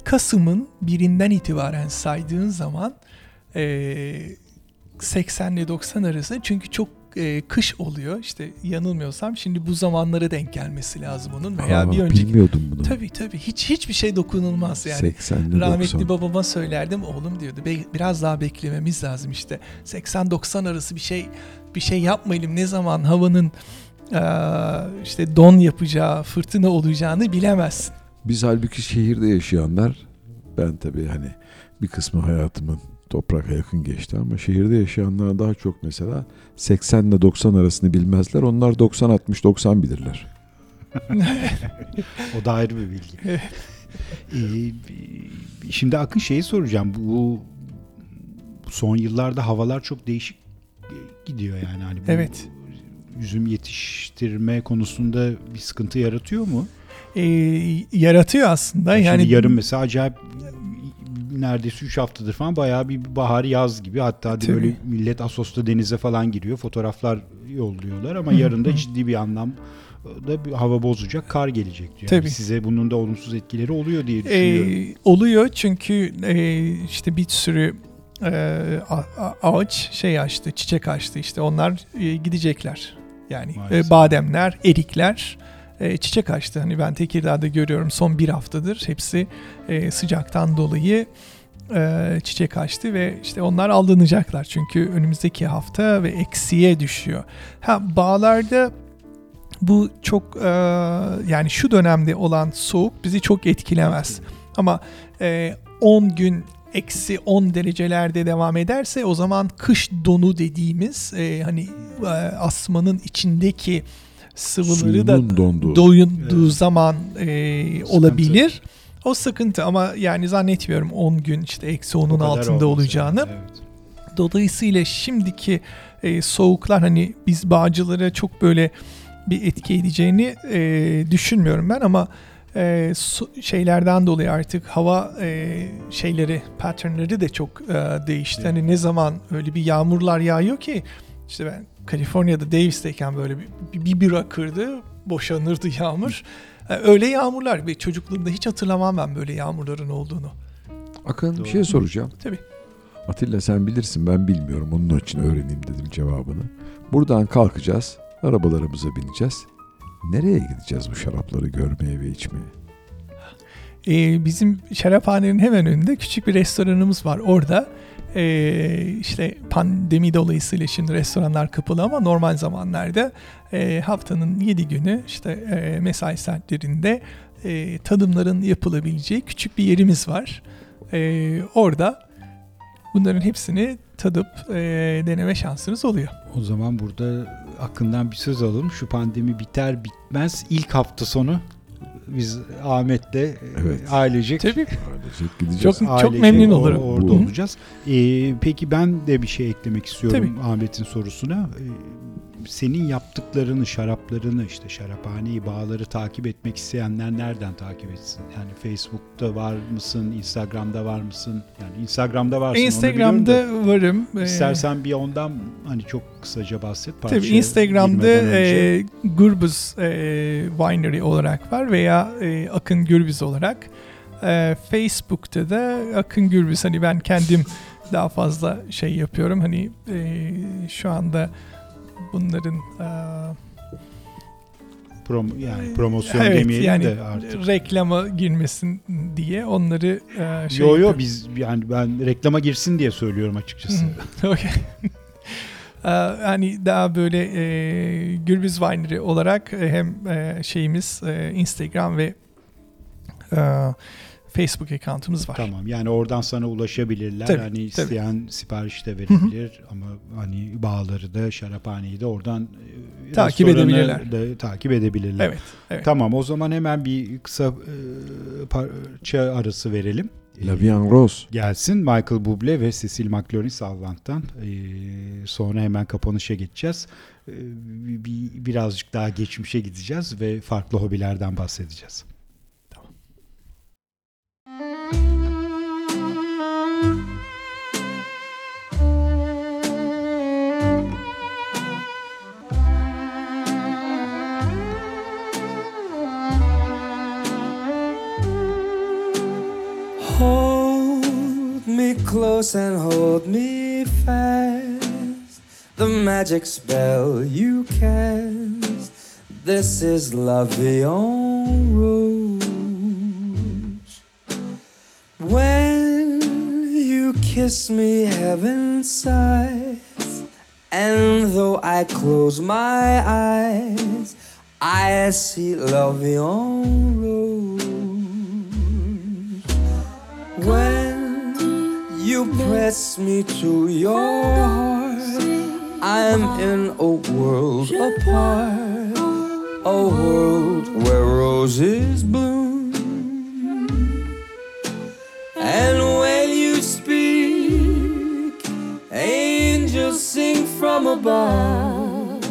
Kasım'ın birinden itibaren saydığın zaman e, 80 ile 90 arası çünkü çok e, kış oluyor. İşte yanılmıyorsam şimdi bu zamanlara denk gelmesi lazım onun veya Aa, bir önceki. Bilmiyordum bunu. Tabii tabii hiç hiçbir şey dokunulmaz yani. 80'li Rahmetli 90. babama söylerdim oğlum diyordu "Be- biraz daha beklememiz lazım işte 80-90 arası bir şey bir şey yapmayalım ne zaman havanın eee, işte don yapacağı fırtına olacağını bilemezsin. Biz halbuki şehirde yaşayanlar ben tabii hani bir kısmı hayatımın toprağa yakın geçti ama şehirde yaşayanlar daha çok mesela 80 ile 90 arasını bilmezler. Onlar 90 60 90 bilirler. o da ayrı bir bilgi. Ee, şimdi Akın şeyi soracağım. Bu, bu son yıllarda havalar çok değişik gidiyor yani. Hani bu Evet. Üzüm yetiştirme konusunda bir sıkıntı yaratıyor mu? Ee, yaratıyor aslında. Yani yani yarın mesela acayip neredeyse 3 haftadır falan bayağı bir bahar yaz gibi hatta hadi Tabii. böyle millet Asos'ta denize falan giriyor fotoğraflar yolluyorlar ama yarın da ciddi bir anlam da bir hava bozacak kar gelecek diyor. Yani Tabii. size bunun da olumsuz etkileri oluyor diye düşünüyorum. Ee, oluyor çünkü e, işte bir sürü e, ağaç şey açtı, çiçek açtı işte onlar e, gidecekler. Yani e, bademler, erikler e, çiçek açtı. Hani ben Tekirdağ'da görüyorum son bir haftadır hepsi e, sıcaktan dolayı e, çiçek açtı ve işte onlar aldanacaklar çünkü önümüzdeki hafta ve eksiye düşüyor. Ha bağlarda bu çok e, yani şu dönemde olan soğuk bizi çok etkilemez. Ama e, 10 gün eksi 10 derecelerde devam ederse o zaman kış donu dediğimiz e, hani e, asmanın içindeki sıvıları da Suyunun donduğu. doyunduğu zaman e, olabilir. O sıkıntı ama yani zannetmiyorum 10 gün işte eksi O 10'un kadar altında olacağını. evet. Dolayısıyla şimdiki e, soğuklar hani biz bağcılara çok böyle bir etki edeceğini e, düşünmüyorum ben ama e, su- şeylerden dolayı artık hava e, şeyleri patternları da çok e, değişti. Hani ne zaman öyle bir yağmurlar yağıyor ki işte ben Kaliforniya'da Davis'teyken böyle bir, bir, bir akırdı boşanırdı yağmur. E, öyle yağmurlar ve çocukluğumda hiç hatırlamam ben böyle yağmurların olduğunu. Akın bir Doğru. şey soracağım. Tabii. Atilla sen bilirsin ben bilmiyorum. Onun için öğreneyim dedim cevabını. Buradan kalkacağız. Arabalarımıza bineceğiz. Nereye gideceğiz bu şarapları görmeye ve içmeye? Ee, bizim şaraphanenin hemen önünde küçük bir restoranımız var. Orada ee, işte pandemi dolayısıyla şimdi restoranlar kapalı ama normal zamanlarda ee, haftanın 7 günü işte ee, mesai saatlerinde ee, tadımların yapılabileceği küçük bir yerimiz var. Ee, orada bunların hepsini tadıp ee, deneme şansınız oluyor. O zaman burada Akın'dan bir söz alalım. Şu pandemi biter bitmez ilk hafta sonu biz Ahmet'le Evet. e, ailecek Tabii. Ailecek gideceğiz. Çok- çok ailecek memnun o- olurum. Orada Hı. olacağız. Ee, peki ben de bir şey eklemek istiyorum Tabii. Ahmet'in sorusuna. Ee, senin yaptıklarını, şaraplarını, işte şaraphaneyi, bağları takip etmek isteyenler nereden takip etsin? Yani Facebook'ta var mısın? Instagram'da var mısın? Yani Instagram'da varsın Instagram'da varım. Ee, İstersen bir ondan hani çok kısaca bahset. Tabii parça Instagram'da girmeden önce. e, Gürbüz e, Winery olarak var veya e, Akın Gürbüz olarak. E, Facebook'ta da Akın Gürbüz hani ben kendim daha fazla şey yapıyorum. Hani e, şu anda bunların e, Prom- yani promosyon evet, demeyelim yani de artık. reklama girmesin diye onları e, şey yo yo yapıyorum. biz yani ben reklama girsin diye söylüyorum açıkçası. Okey. Hani daha böyle e, Gürbüz Winery olarak e, hem e, şeyimiz e, Instagram ve e, Facebook account'umuz var. Tamam yani oradan sana ulaşabilirler. Tabii, hani tabii. isteyen sipariş de verebilir ama hani bağları da şaraphaneyi de oradan e, Takip edebilirler. Da takip edebilirler. Evet, evet. Tamam o zaman hemen bir kısa e, parça arası verelim. La Vian Rose. Gelsin Michael Bublé ve Cecil McLaurin Salvant'tan. Ee, sonra hemen kapanışa geçeceğiz. Ee, bir- birazcık daha geçmişe gideceğiz ve farklı hobilerden bahsedeceğiz. Hold me close and hold me fast. The magic spell you cast. This is love beyond rose. When you kiss me, heaven sighs. And though I close my eyes, I see love beyond rose. When you press me to your heart, I'm in a world apart. a world where roses bloom. And when you speak, angels sing from above.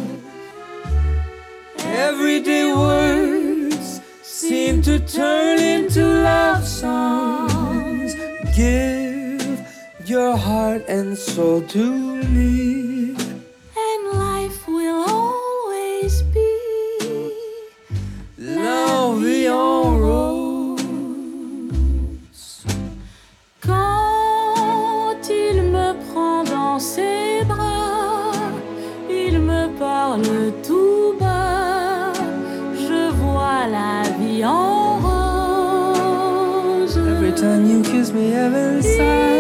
Everyday words seem to turn into love songs. Give your heart and soul to me. and life will always be vie en rose. Quand il me prend dans ses bras, il me parle tout sun, you kiss me every side.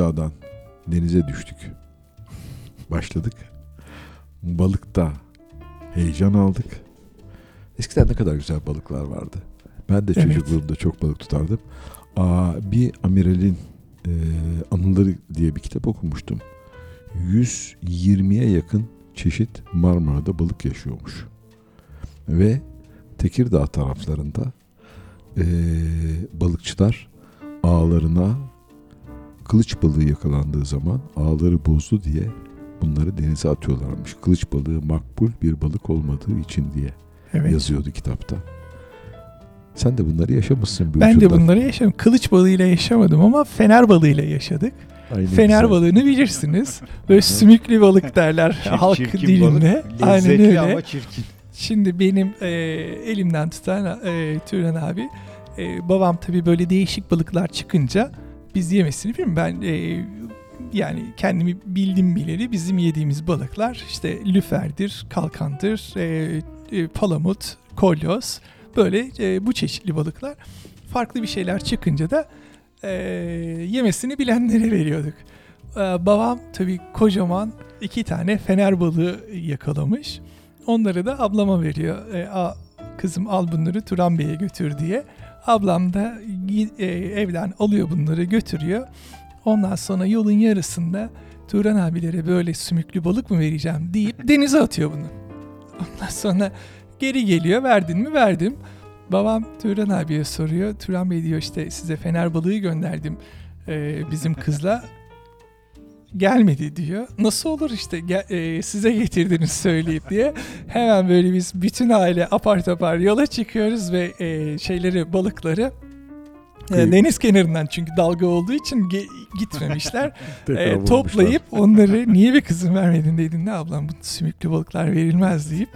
Tekirdağ'dan denize düştük. Başladık. Balıkta heyecan aldık. Eskiden ne kadar güzel balıklar vardı. Ben de Evet. çocukluğumda çok balık tutardım. Aa, bir amiralin e, anıları diye bir kitap okumuştum. 120'ye yakın çeşit Marmara'da balık yaşıyormuş. Ve Tekirdağ taraflarında eee, balıkçılar ağlarına kılıç balığı yakalandığı zaman ağları bozdu diye bunları denize atıyorlarmış. Kılıç balığı makbul bir balık olmadığı için diye Evet. yazıyordu kitapta. Sen de bunları yaşamışsın bir Ben de ucundan. bunları yaşadım. Kılıç balığıyla yaşamadım ama fener balığıyla yaşadık. Ay ne fener güzel. balığını bilirsiniz. Böyle sümüklü balık derler halk Çirkin dilinde. balık, Aynen öyle. ama çirkin. Şimdi benim e, elimden tutan e, Türen abi, e, babam tabii böyle değişik balıklar çıkınca biz yemesini bilmiyorum. Ben e, yani kendimi bildim bileli bizim yediğimiz balıklar işte lüferdir, kalkandır, e, e, palamut, kolyoz böyle e, bu çeşitli balıklar. Farklı bir şeyler çıkınca da e, yemesini bilenlere veriyorduk. E, babam tabii kocaman iki tane fener balığı yakalamış. Onları da ablama veriyor. E, a, kızım al bunları Turan Bey'e götür diye. Ablam da e, evden alıyor bunları götürüyor. Ondan sonra yolun yarısında Turan abilere böyle sümüklü balık mı vereceğim deyip denize atıyor bunu. Ondan sonra geri geliyor verdin mi verdim. Babam Turan abiye soruyor. Turan Bey diyor işte size fener balığı gönderdim e, bizim kızla gelmedi diyor. Nasıl olur işte gel- e, size getirdiniz söyleyip diye. Hemen böyle biz bütün aile apar topar yola çıkıyoruz ve e, şeyleri balıkları E, deniz kenarından çünkü dalga olduğu için ge- gitmemişler. E, toplayıp onları niye bir kızım vermedin dedin ne ablam bu sümüklü balıklar verilmez deyip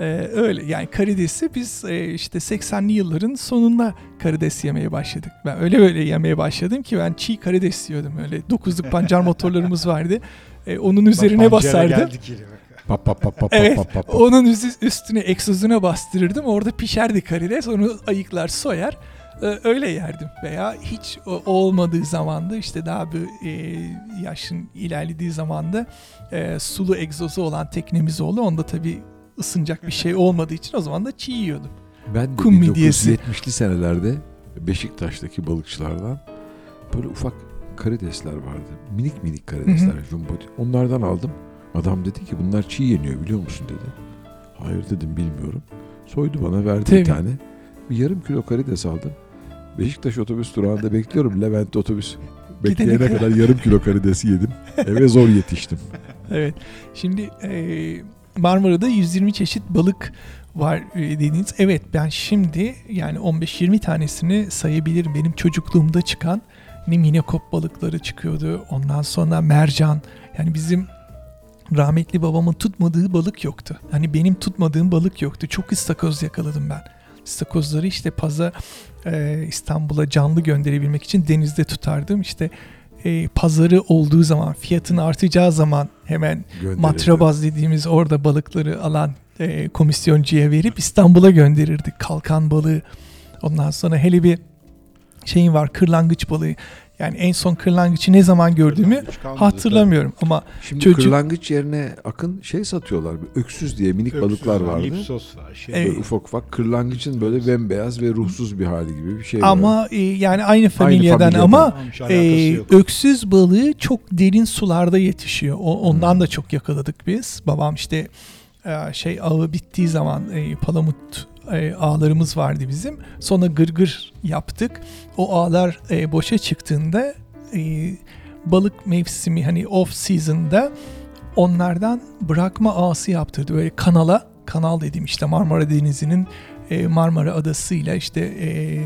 e, öyle yani karidesi biz e, işte 80'li yılların sonunda karides yemeye başladık. Ben öyle böyle yemeye başladım ki ben çiğ karides yiyordum öyle dokuzluk pancar motorlarımız vardı. E, onun üzerine yine. Pap pap pap pap Evet, pap pap pap. Onun üstüne egzozuna bastırırdım. Orada pişerdi karides. Onu ayıklar soyar. Öyle yerdim. Veya hiç o- olmadığı zamanda işte daha bir e, yaşın ilerlediği zamanda e, sulu egzozu olan teknemiz oldu. Onda tabii ısınacak bir şey olmadığı için o zaman da çiğ yiyordum. Ben de Kum midyesi. 1970'li senelerde Beşiktaş'taki balıkçılardan böyle ufak karidesler vardı. Minik minik karidesler. jumbo. Onlardan aldım. Adam dedi ki bunlar çiğ yeniyor biliyor musun dedi. Hayır dedim bilmiyorum. Soydu bana verdi Tabii. bir tane. Bir yarım kilo karides aldım. Beşiktaş otobüs durağında bekliyorum. Levent otobüs. Bekleyene kadar. yarım kilo karidesi yedim. Eve zor yetiştim. Evet. Şimdi e, Marmara'da 120 çeşit balık var e, dediğiniz. Evet ben şimdi yani 15-20 tanesini sayabilirim. Benim çocukluğumda çıkan ne minekop balıkları çıkıyordu. Ondan sonra mercan. Yani bizim rahmetli babamın tutmadığı balık yoktu. Hani benim tutmadığım balık yoktu. Çok istakoz yakaladım ben. İstakozları işte paza e, İstanbul'a canlı gönderebilmek için denizde tutardım. İşte e, pazarı olduğu zaman, fiyatın artacağı zaman hemen Gönderildi. matrabaz dediğimiz orada balıkları alan e, komisyoncuya verip İstanbul'a gönderirdik. Kalkan balığı. Ondan sonra hele bir şeyin var kırlangıç balığı. Yani en son kırlangıcı ne zaman gördüğümü hatırlamıyorum ama Şimdi Çocuk- kırlangıç yerine akın şey satıyorlar. Bir öksüz diye minik balıklar Öksüz var, vardı. Lipsos var. Şey. Evet. Ufak ufak kırlangıçın böyle bembeyaz ve ruhsuz bir hali gibi bir şey var. ama e, yani aynı familyadan familyadan. ama e, öksüz balığı çok derin sularda yetişiyor. O, ondan da çok yakaladık biz. Babam işte e, şey ağı bittiği zaman e, palamut e, ağlarımız vardı bizim. Sonra gırgır yaptık. O ağlar e, boşa çıktığında e, balık mevsimi hani off season'da onlardan bırakma ağası yaptırdı. Böyle kanala, kanal dediğim işte Marmara Denizi'nin e, Marmara Adası'yla işte e,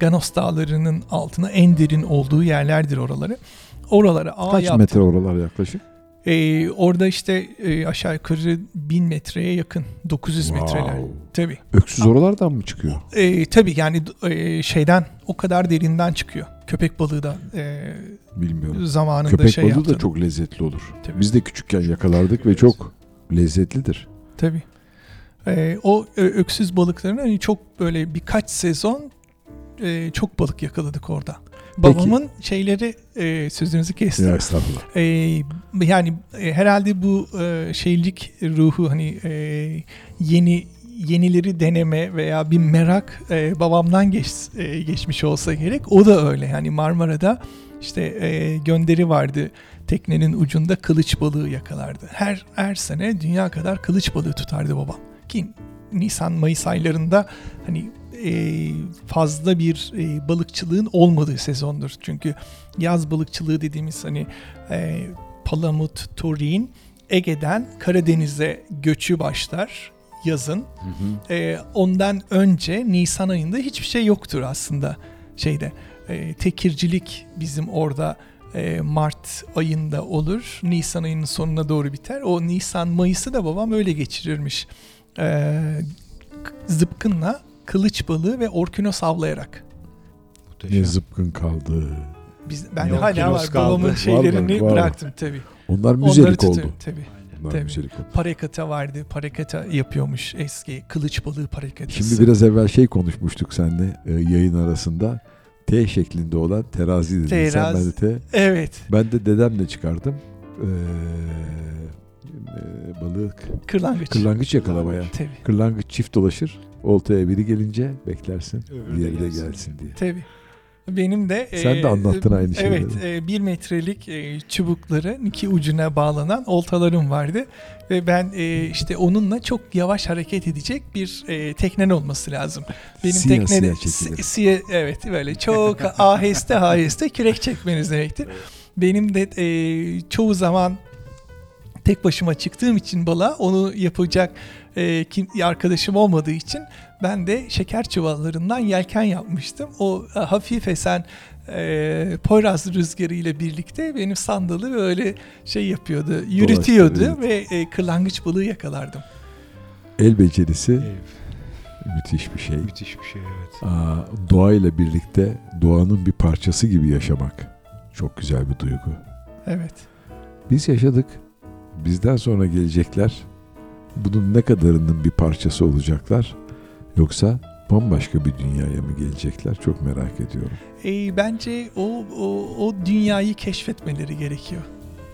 Ganos Dağları'nın altına en derin olduğu yerlerdir oraları. Oralara ağ Kaç yaptı. metre oralar yaklaşık? E, orada işte e, aşağı yukarı 1000 metreye yakın. 900 metreler. Wow. Tabii. Öksüz oralardan mı çıkıyor? E, tabii yani e, şeyden o kadar derinden çıkıyor. Köpek balığı da e, Bilmiyorum. zamanında Köpek şey balığı yaptı. da çok lezzetli olur. Tabii. Biz de küçükken yakalardık ve çok lezzetlidir. Tabii. Ee, o ö- öksüz balıkların hani çok böyle birkaç sezon e, çok balık yakaladık orada. Babamın şeyleri e, sözünüzü kestim. Ya estağfurullah. E, yani e, herhalde bu e, şeylik ruhu hani e, yeni yenileri deneme veya bir merak e, babamdan geç, e, geçmiş olsa gerek. O da öyle. Yani Marmara'da işte e, gönderi vardı. Teknenin ucunda kılıç balığı yakalardı. Her her sene dünya kadar kılıç balığı tutardı babam. Ki Nisan Mayıs aylarında hani e, fazla bir e, balıkçılığın olmadığı sezondur. Çünkü yaz balıkçılığı dediğimiz hani e, Palamut, Turin, Ege'den Karadeniz'e göçü başlar yazın. E, ondan önce Nisan ayında hiçbir şey yoktur aslında şeyde. E, tekircilik bizim orada e, Mart ayında olur. Nisan ayının sonuna doğru biter. O Nisan Mayıs'ı da babam öyle geçirirmiş. E, zıpkınla kılıç balığı ve orkinos avlayarak. Ne zıpkın kaldı. Biz, ben de Yok, hala var. kaldı. Babamın şeylerini var, var. bıraktım tabii. Onlar müzelik oldu. tabii. Onlar Tabii. müzelik oldu. Parekata vardı. Parekata yapıyormuş eski kılıç balığı parekatası. Şimdi biraz evvel şey konuşmuştuk seninle e, yayın arasında. T şeklinde olan terazi dedin. Sen Terazi. ben de T. Evet. Ben de dedemle çıkardım. Ee, e, balık. Kırlangıç. Kırlangıç yakalamaya. Tabii. Kırlangıç çift dolaşır. Oltaya biri gelince beklersin. Öbürü de Diğeri de gelsin. gelsin diye. Tabii. Benim de Sen de anlattın aynı şeyleri. Evet, e, bir metrelik e, çubukların iki ucuna bağlanan oltalarım vardı ve ben e, işte onunla çok yavaş hareket edecek bir e, teknen olması lazım. Benim Siyah teknede siyah siyah evet böyle çok aheste aheste kürek çekmeniz demektir. Benim de e, çoğu zaman tek başıma çıktığım için bala onu yapacak e, kim, arkadaşım olmadığı için Ben de şeker çuvallarından yelken yapmıştım. O e, hafif esen e, Poyraz rüzgarı ile birlikte benim sandalı böyle şey yapıyordu, yürütüyordu evet. ve e, kırlangıç balığı yakalardım. El becerisi Evet, müthiş bir şey. müthiş bir şey evet. Aa, doğayla birlikte doğanın bir parçası gibi yaşamak çok güzel bir duygu. Evet. Biz yaşadık. Bizden sonra gelecekler bunun ne kadarının bir parçası olacaklar yoksa bambaşka bir dünyaya mı gelecekler çok merak ediyorum. E, bence o, o, o dünyayı keşfetmeleri gerekiyor.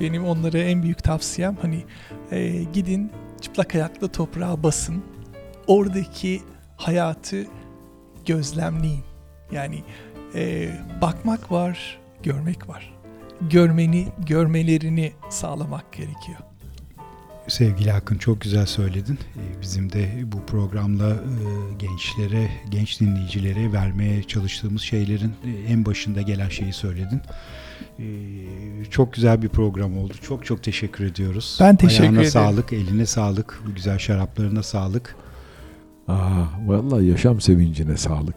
Benim onlara en büyük tavsiyem hani e, gidin çıplak ayakla toprağa basın. Oradaki hayatı gözlemleyin. Yani e, bakmak var, görmek var. Görmeni, görmelerini sağlamak gerekiyor. Sevgili Akın çok güzel söyledin. Ee, Bizim de bu programla e, gençlere, genç dinleyicilere vermeye çalıştığımız şeylerin e, en başında gelen şeyi söyledin. Ee, Çok güzel bir program oldu. Çok çok teşekkür ediyoruz. Ben teşekkür Ayağına ederim. sağlık, eline sağlık, bu güzel şaraplarına sağlık. Aa, vallahi yaşam sevincine sağlık.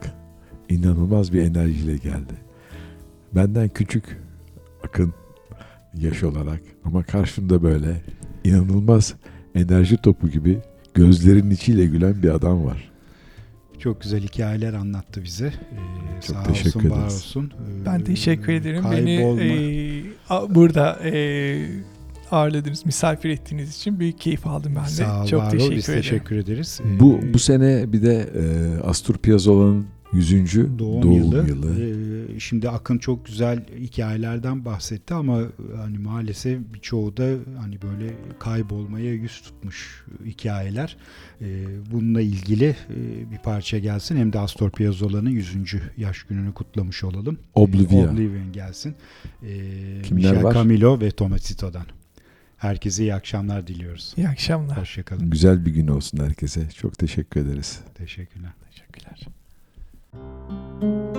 İnanılmaz bir enerjiyle geldi. Benden küçük akın yaş olarak ama karşımda böyle inanılmaz enerji topu gibi gözlerin içiyle gülen bir adam var. Çok güzel hikayeler anlattı bize. Ee, Çok sağ teşekkür olsun, var ederiz. olsun. Ee, Ben teşekkür ederim. Beni Kaybolma. e, a- burada e, ağırladınız, misafir ettiğiniz için büyük keyif aldım ben de. Sağ ol, Çok var ol. teşekkür Biz ederim. teşekkür ederiz. Bu bu sene bir de e, Astur Piazzolla'nın 100. doğum, doğum, yılı. yılı. Ee, şimdi Akın çok güzel hikayelerden bahsetti ama hani maalesef birçoğu da hani böyle kaybolmaya yüz tutmuş hikayeler. Ee, bununla ilgili e, bir parça gelsin hem de Astor Piazzolla'nın 100. yaş gününü kutlamış olalım. Oblivia. Oblivion gelsin. Ee, Kimler Michel var? Camilo ve Tomatito'dan. Herkese iyi akşamlar diliyoruz. İyi akşamlar. Hoşçakalın. Güzel bir gün olsun herkese. Çok teşekkür ederiz. Teşekkürler. Teşekkürler. Ben